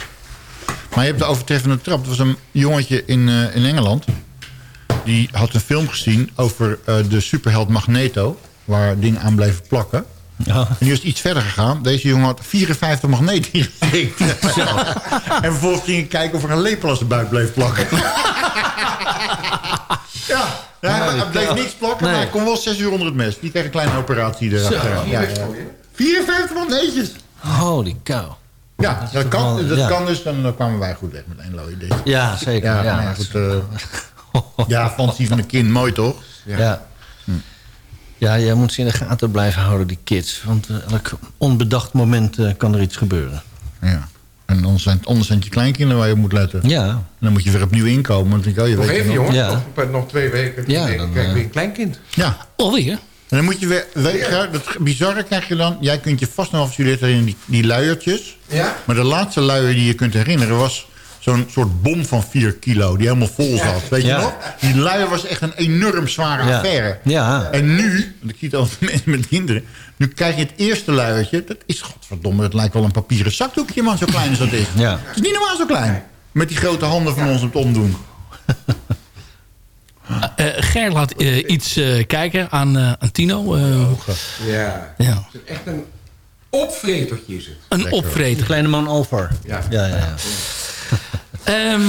Maar je hebt de overtreffende trap. Er was een jongetje in, eh, in Engeland... die had een film gezien over eh, de superheld Magneto... waar dingen aan bleven plakken. En die is iets verder gegaan. Deze jongen had 54 magneten ingestikt. en vervolgens ging ik kijken of er een lepel als de buik bleef plakken. ja, ja hij bleef niks plakken, maar hij kon wel 6 uur onder het mes. Die kreeg een kleine operatie erachteraan. Ja, ja. 54 magnetjes! Holy cow. Ja, dat, kan, wel- dat ja. kan dus. Dan eh, kwamen wij goed weg met één looie ding. Ja, zeker. Ja, Ja, ja, goed, eh, ja, fantasie van een kind, mooi toch? Ja. Ja, jij moet ze in de gaten blijven houden, die kids. Want eh, elk onbedacht moment eh, kan er iets gebeuren. Ja. En anders zijn, anders zijn het je kleinkinderen waar je op moet letten. Ja. En dan moet je weer opnieuw inkomen. Want dan denk ik, oh, je Nog weet even, jongen. Nog, nog twee weken. Ja, dan, dan krijg je eh, weer een kleinkind. Ja. Alweer? En dan moet je weer... Weet je, dat bizarre krijg je dan... Jij kunt je vast nog afstuderen in die, die luiertjes. Ja. Maar de laatste luier die je kunt herinneren was... zo'n soort bom van 4 kilo die helemaal vol zat. Weet Ja. je nog? Die luier was echt een enorm zware Ja. affaire. Ja. En nu, want ik zie het altijd mensen met kinderen... nu krijg je het eerste luiertje. Dat is, godverdomme, het lijkt wel een papieren zakdoekje, man, zo klein als dat is. Ja. Het is niet normaal zo klein. Met die grote handen van ons op het omdoen. Eh, Ger laat eh, iets eh, kijken aan, eh, aan Tino. eh, Ja. Ja. Het is echt een opvretertje is het. een opvreter. Kleine man Alvar. Ja. Ja, ja, ja. Ehm,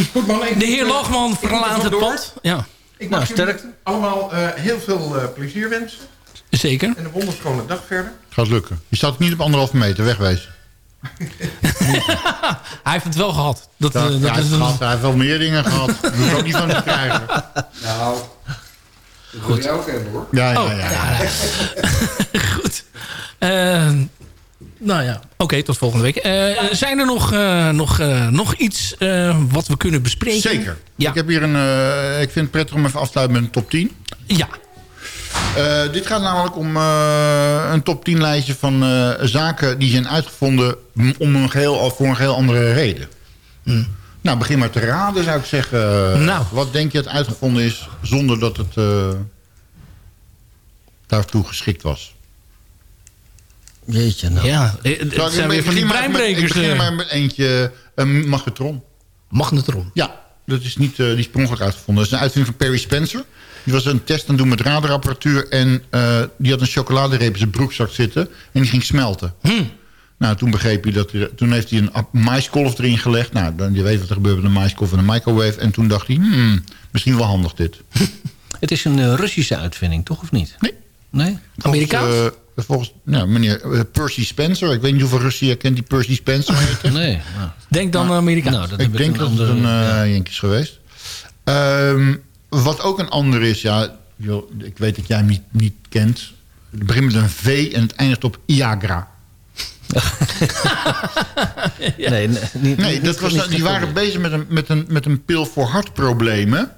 de heer Loogman verlaat het pand. Ja. Ik Nou, mag jullie sterk. allemaal eh, heel veel eh, plezier wensen. Zeker. En een wonderschone dag verder. Gaat lukken. Je staat niet op anderhalve meter, wegwezen. Hij heeft het wel gehad. Dat, Ja, eh, dat ja, hij, is een- gehad, hij heeft wel meer dingen gehad. Dat moet ik ook niet van hem krijgen. Nou, dat wil jij ook hebben hoor. Ja, ja, Oh, ja. Goed. Nou ja, oké, tot volgende week. Eh, zijn er nog, eh, nog, eh, nog iets wat we kunnen bespreken? Zeker. Ik, heb hier een, ik vind het prettig om even af te sluiten met een top 10. Ja. Dit gaat namelijk om een top 10 lijstje van zaken die zijn uitgevonden om een geheel, voor een heel andere reden. Nou, begin maar te raden zou ik zeggen. Nou. Wat denk je dat uitgevonden is zonder dat het daartoe geschikt was? Jeetje, nou. Ja, eh, het zijn weer ik van die begin maar met- breinbrekers. Ik begin eh. maar met eentje, een magnetron. Magnetron? Ja, dat is niet uh, die sprongelijk uitgevonden. Dat is een uitvinding van Perry Spencer. Die was een test aan het doen met radarapparatuur. En uh, die had een chocoladereep in zijn broekzak zitten. En die ging smelten. Hmm. Nou, toen begreep hij dat... hij- Toen heeft hij een maiskolf erin gelegd. Nou, dan, je weet wat er gebeurt met een maiskolf en een microwave. En toen dacht hij, hmm, misschien wel handig dit. Het is een eh, Russische uitvinding, toch of niet? Nee. Nee? Amerikaans? Uh, volgens nou, meneer uh, Percy Spencer. Ik weet niet hoeveel Russen je kent die Percy Spencer. Nee. Nou. Denk dan Amerikaans. Nou, dat ik denk een dat het een uh, ja. Is geweest. Um, wat ook een ander is, ja, joh, ik weet dat jij hem niet, niet kent. Het begint met een V en het eindigt op Iagra. Nee, nee, niet, Nee, niet- dat was, die waren bezig met een, met, een, met een pil voor hartproblemen.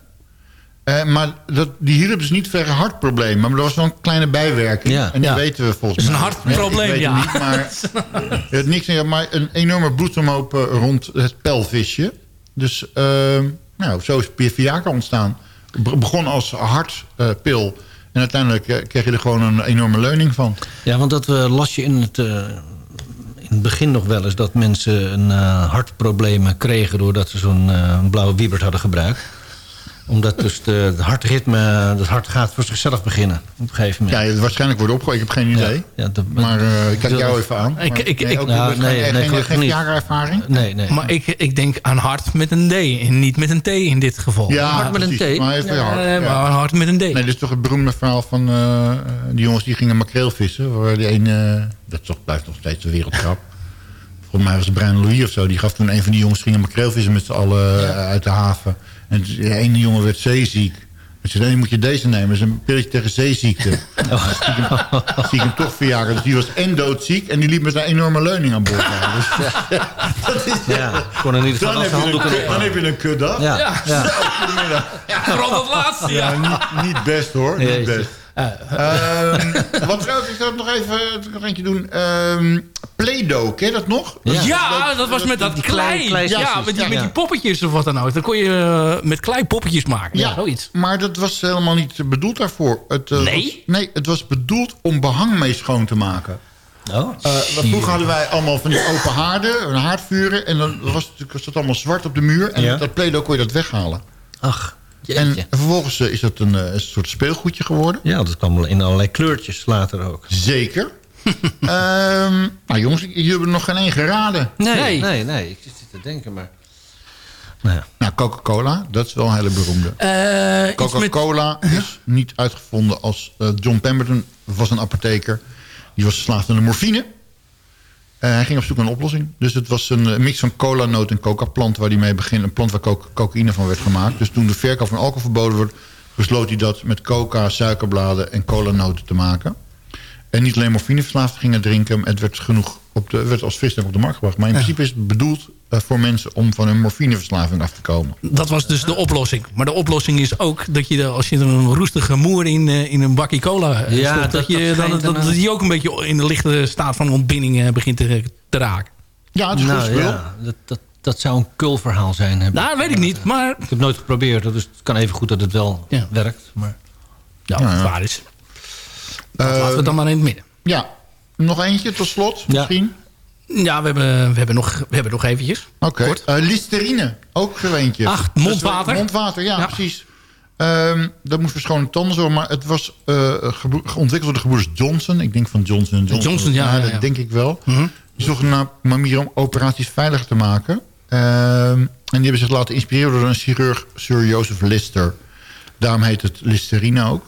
Uh, maar dat, die hielp dus niet tegen hartproblemen. Maar er was wel een kleine bijwerking. Ja. en die Ja. weten we volgens Dat is mij. een hartprobleem, ja. het Niet, maar, had niks, maar een enorme bloedsomloop eh, rond het pijlvisje. Dus uh, nou, zo is Viagra ontstaan. Be begon als hartpil. en uiteindelijk kreeg je er gewoon een enorme leuning van. Ja, want dat las je in het, in het begin nog wel eens... dat mensen een, uh, hartproblemen kregen... doordat ze zo'n uh, blauwe wiebert hadden gebruikt omdat dus de, het hartritme, het hart gaat voor zichzelf beginnen op een gegeven moment. Ja, waarschijnlijk wordt opgegooid. Ik heb geen idee. Ja, ja, de, maar uh, ik kijk jou even aan. Ik, ik, nee, ik, ook, nou, geen, nee, geen, nee, geen, geen ervaring. Nee, nee. Maar ik, ik denk aan hart met een D en niet met een T in dit geval. Ja, hart met een T? Maar even Ja, hard. nee, ja. maar hart met een D. Nee, dit is toch het beroemde verhaal van uh, die jongens die gingen makreel vissen. Waar die een, uh, dat is toch, blijft nog steeds een wereldgrap. Volgens mij was het Brian Louis of zo. Die gaf toen een van die jongens gingen makreel vissen met z'n allen ja. uit de haven. En de ene jongen werd zeeziek. Dus dan moet je deze nemen. Dat is een pilletje tegen zeeziekte. Oh. Zie, ik hem, toch verjagen. Dus die was en doodziek. En die liep met een enorme leuning aan boord. Dus, dat is, ja, kon er niet dan, heb je een, kut, dan heb je een kutdag. Ja. Ja. Ja. laatste. Ja, niet, niet best hoor. Niet Jeetje. best. Um, wat trouwens, ik zou nog even nog eentje doen. Um, Play-Doh, ken je dat nog? Ja, ja dat, dat, was met dat klei. klei ja, met die, met die poppetjes of wat dan ook. Dan kon je uh, met klei poppetjes maken. Ja, ja, zoiets. maar dat was helemaal niet bedoeld daarvoor. Het, uh, nee? Was, nee, het was bedoeld om behang mee schoon te maken. Oh, uh, vroeger hadden wij allemaal van die open haarden, een haardvuren. En dan was het, was het allemaal zwart op de muur. En ja. dat Play-Doh kon je dat weghalen. Ach. Jeetje. En vervolgens is dat een, een, soort speelgoedje geworden. Ja, dat kwam in allerlei kleurtjes later ook. Zeker. um, nou jongens, jullie hebben nog geen één geraden. Nee, nee, nee. nee. Ik zit te denken, maar... Nou, ja. nou Coca-Cola, dat is wel een hele beroemde. Uh, Coca-Cola met... is niet uitgevonden als... Uh, John Pemberton was een apotheker. Die was verslaafd aan de morfine. Uh, hij ging op zoek naar een oplossing. Dus het was een mix van cola-noot en coca-plant waar hij mee begint. Een plant waar co cocaïne van werd gemaakt. Dus toen de verkoop van alcohol verboden wordt... besloot hij dat met coca, suikerbladen en cola-noten te maken. En niet alleen morfineverslaafd gingen drinken. Het werd, genoeg op de, werd als frisdrank op de markt gebracht. Maar in ja. principe is het bedoeld voor mensen om van hun morfineverslaving af te komen. Dat was dus de oplossing. Maar de oplossing is ook dat je als je er een roestige moer in, uh, in een bakje cola uh, ja, stopt... Dat, dat, je, dan, dat, dat, dat die ook een beetje in de lichte staat van ontbinding begint te, te raken. Ja, het is nou, goed. Ja, dat, dat, dat zou een kulverhaal zijn. Heb nou, weet ik niet, maar... Ik heb het nooit geprobeerd, dus het kan even goed dat het wel ja. werkt. Maar... Ja, ja, ja. waar is. Uh, laten we het dan maar in het midden. Ja, nog eentje tot slot misschien? Ja, we hebben, we hebben, nog, we hebben nog eventjes. Oké, okay. uh, Listerine, ook zo eentje. Ach, mondwater. Mondwater, ja, ja. precies. Um, dat moest voor schone tanden zo, maar het was uh, ontwikkeld door de gebroeders Johnson. Ik denk van Johnson Johnson. Johnson, ja. ja, ja, dat denk ik wel. Mm -hmm. Die zochten naar manier om operaties veiliger te maken. Ehm, en die hebben zich laten inspireren door een chirurg, Sir Joseph Lister. Daarom heet het Listerine ook.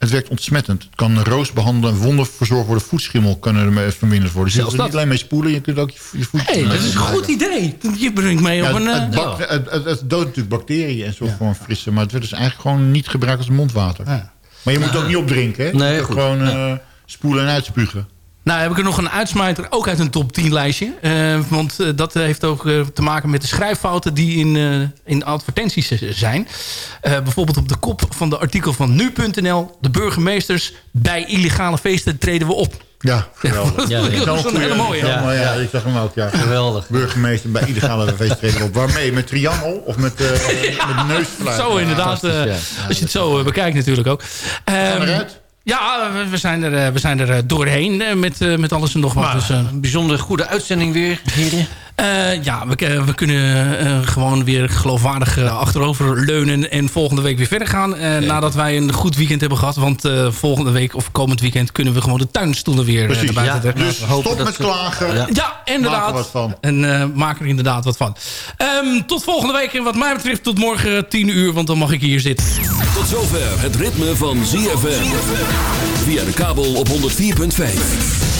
Het werkt ontsmettend. Het kan roos behandelen, wonden verzorgen worden. Voetschimmel kunnen ermee verminderd worden. Dus je er niet alleen mee spoelen, je kunt ook je, je voetjes... Hey, dat is een goed idee. Je brengt mee Ja, op een... het, eh, het, bak- het, het, het doodt natuurlijk bacteriën en zorgt voor een frisse. Maar het werd dus eigenlijk gewoon niet gebruikt als mondwater. Maar je moet het ook niet opdrinken, hè? Je Nee, moet ook goed. gewoon eh, spoelen en uitspugen. Nou, heb ik er nog een uitsmijter, ook uit een top 10 lijstje. Eh, want eh, dat heeft ook eh, te maken met de schrijffouten die in, eh, in advertenties zijn. Eh, bijvoorbeeld op de kop van de artikel van nu.nl. De burgemeesters, bij illegale feesten treden we op. Ja, geweldig. Ja, ja. Dat is een hele mooie. Ja, ik zag hem ook, ja. Geweldig. Burgemeester bij illegale feesttreden op. Waarmee? Met triangel of met, eh met neusfluit? Zo inderdaad, eh, als je het zo bekijkt natuurlijk ook. Ehm, eruit? Ja, we- zijn er, eh, we zijn er eh, doorheen eh, met, met alles en nog wat. Dus, Een bijzonder goede uitzending weer, heren. Eh, ja, we, eh, we kunnen eh, gewoon weer geloofwaardig eh, achterover leunen en volgende week weer verder gaan. Nadat wij een goed weekend hebben gehad. Want eh, volgende week of komend weekend kunnen we gewoon de tuinstoelen weer eh, Precies, erbij ja. zetten. Dus stop met klagen. Ja, Maak er inderdaad. wat van. En eh maak er inderdaad wat van. Ehm, tot volgende week. En wat mij betreft tot morgen 10 uur. Want dan mag ik hier zitten. Tot zover het ritme van ZFM. Via de kabel op 104.5.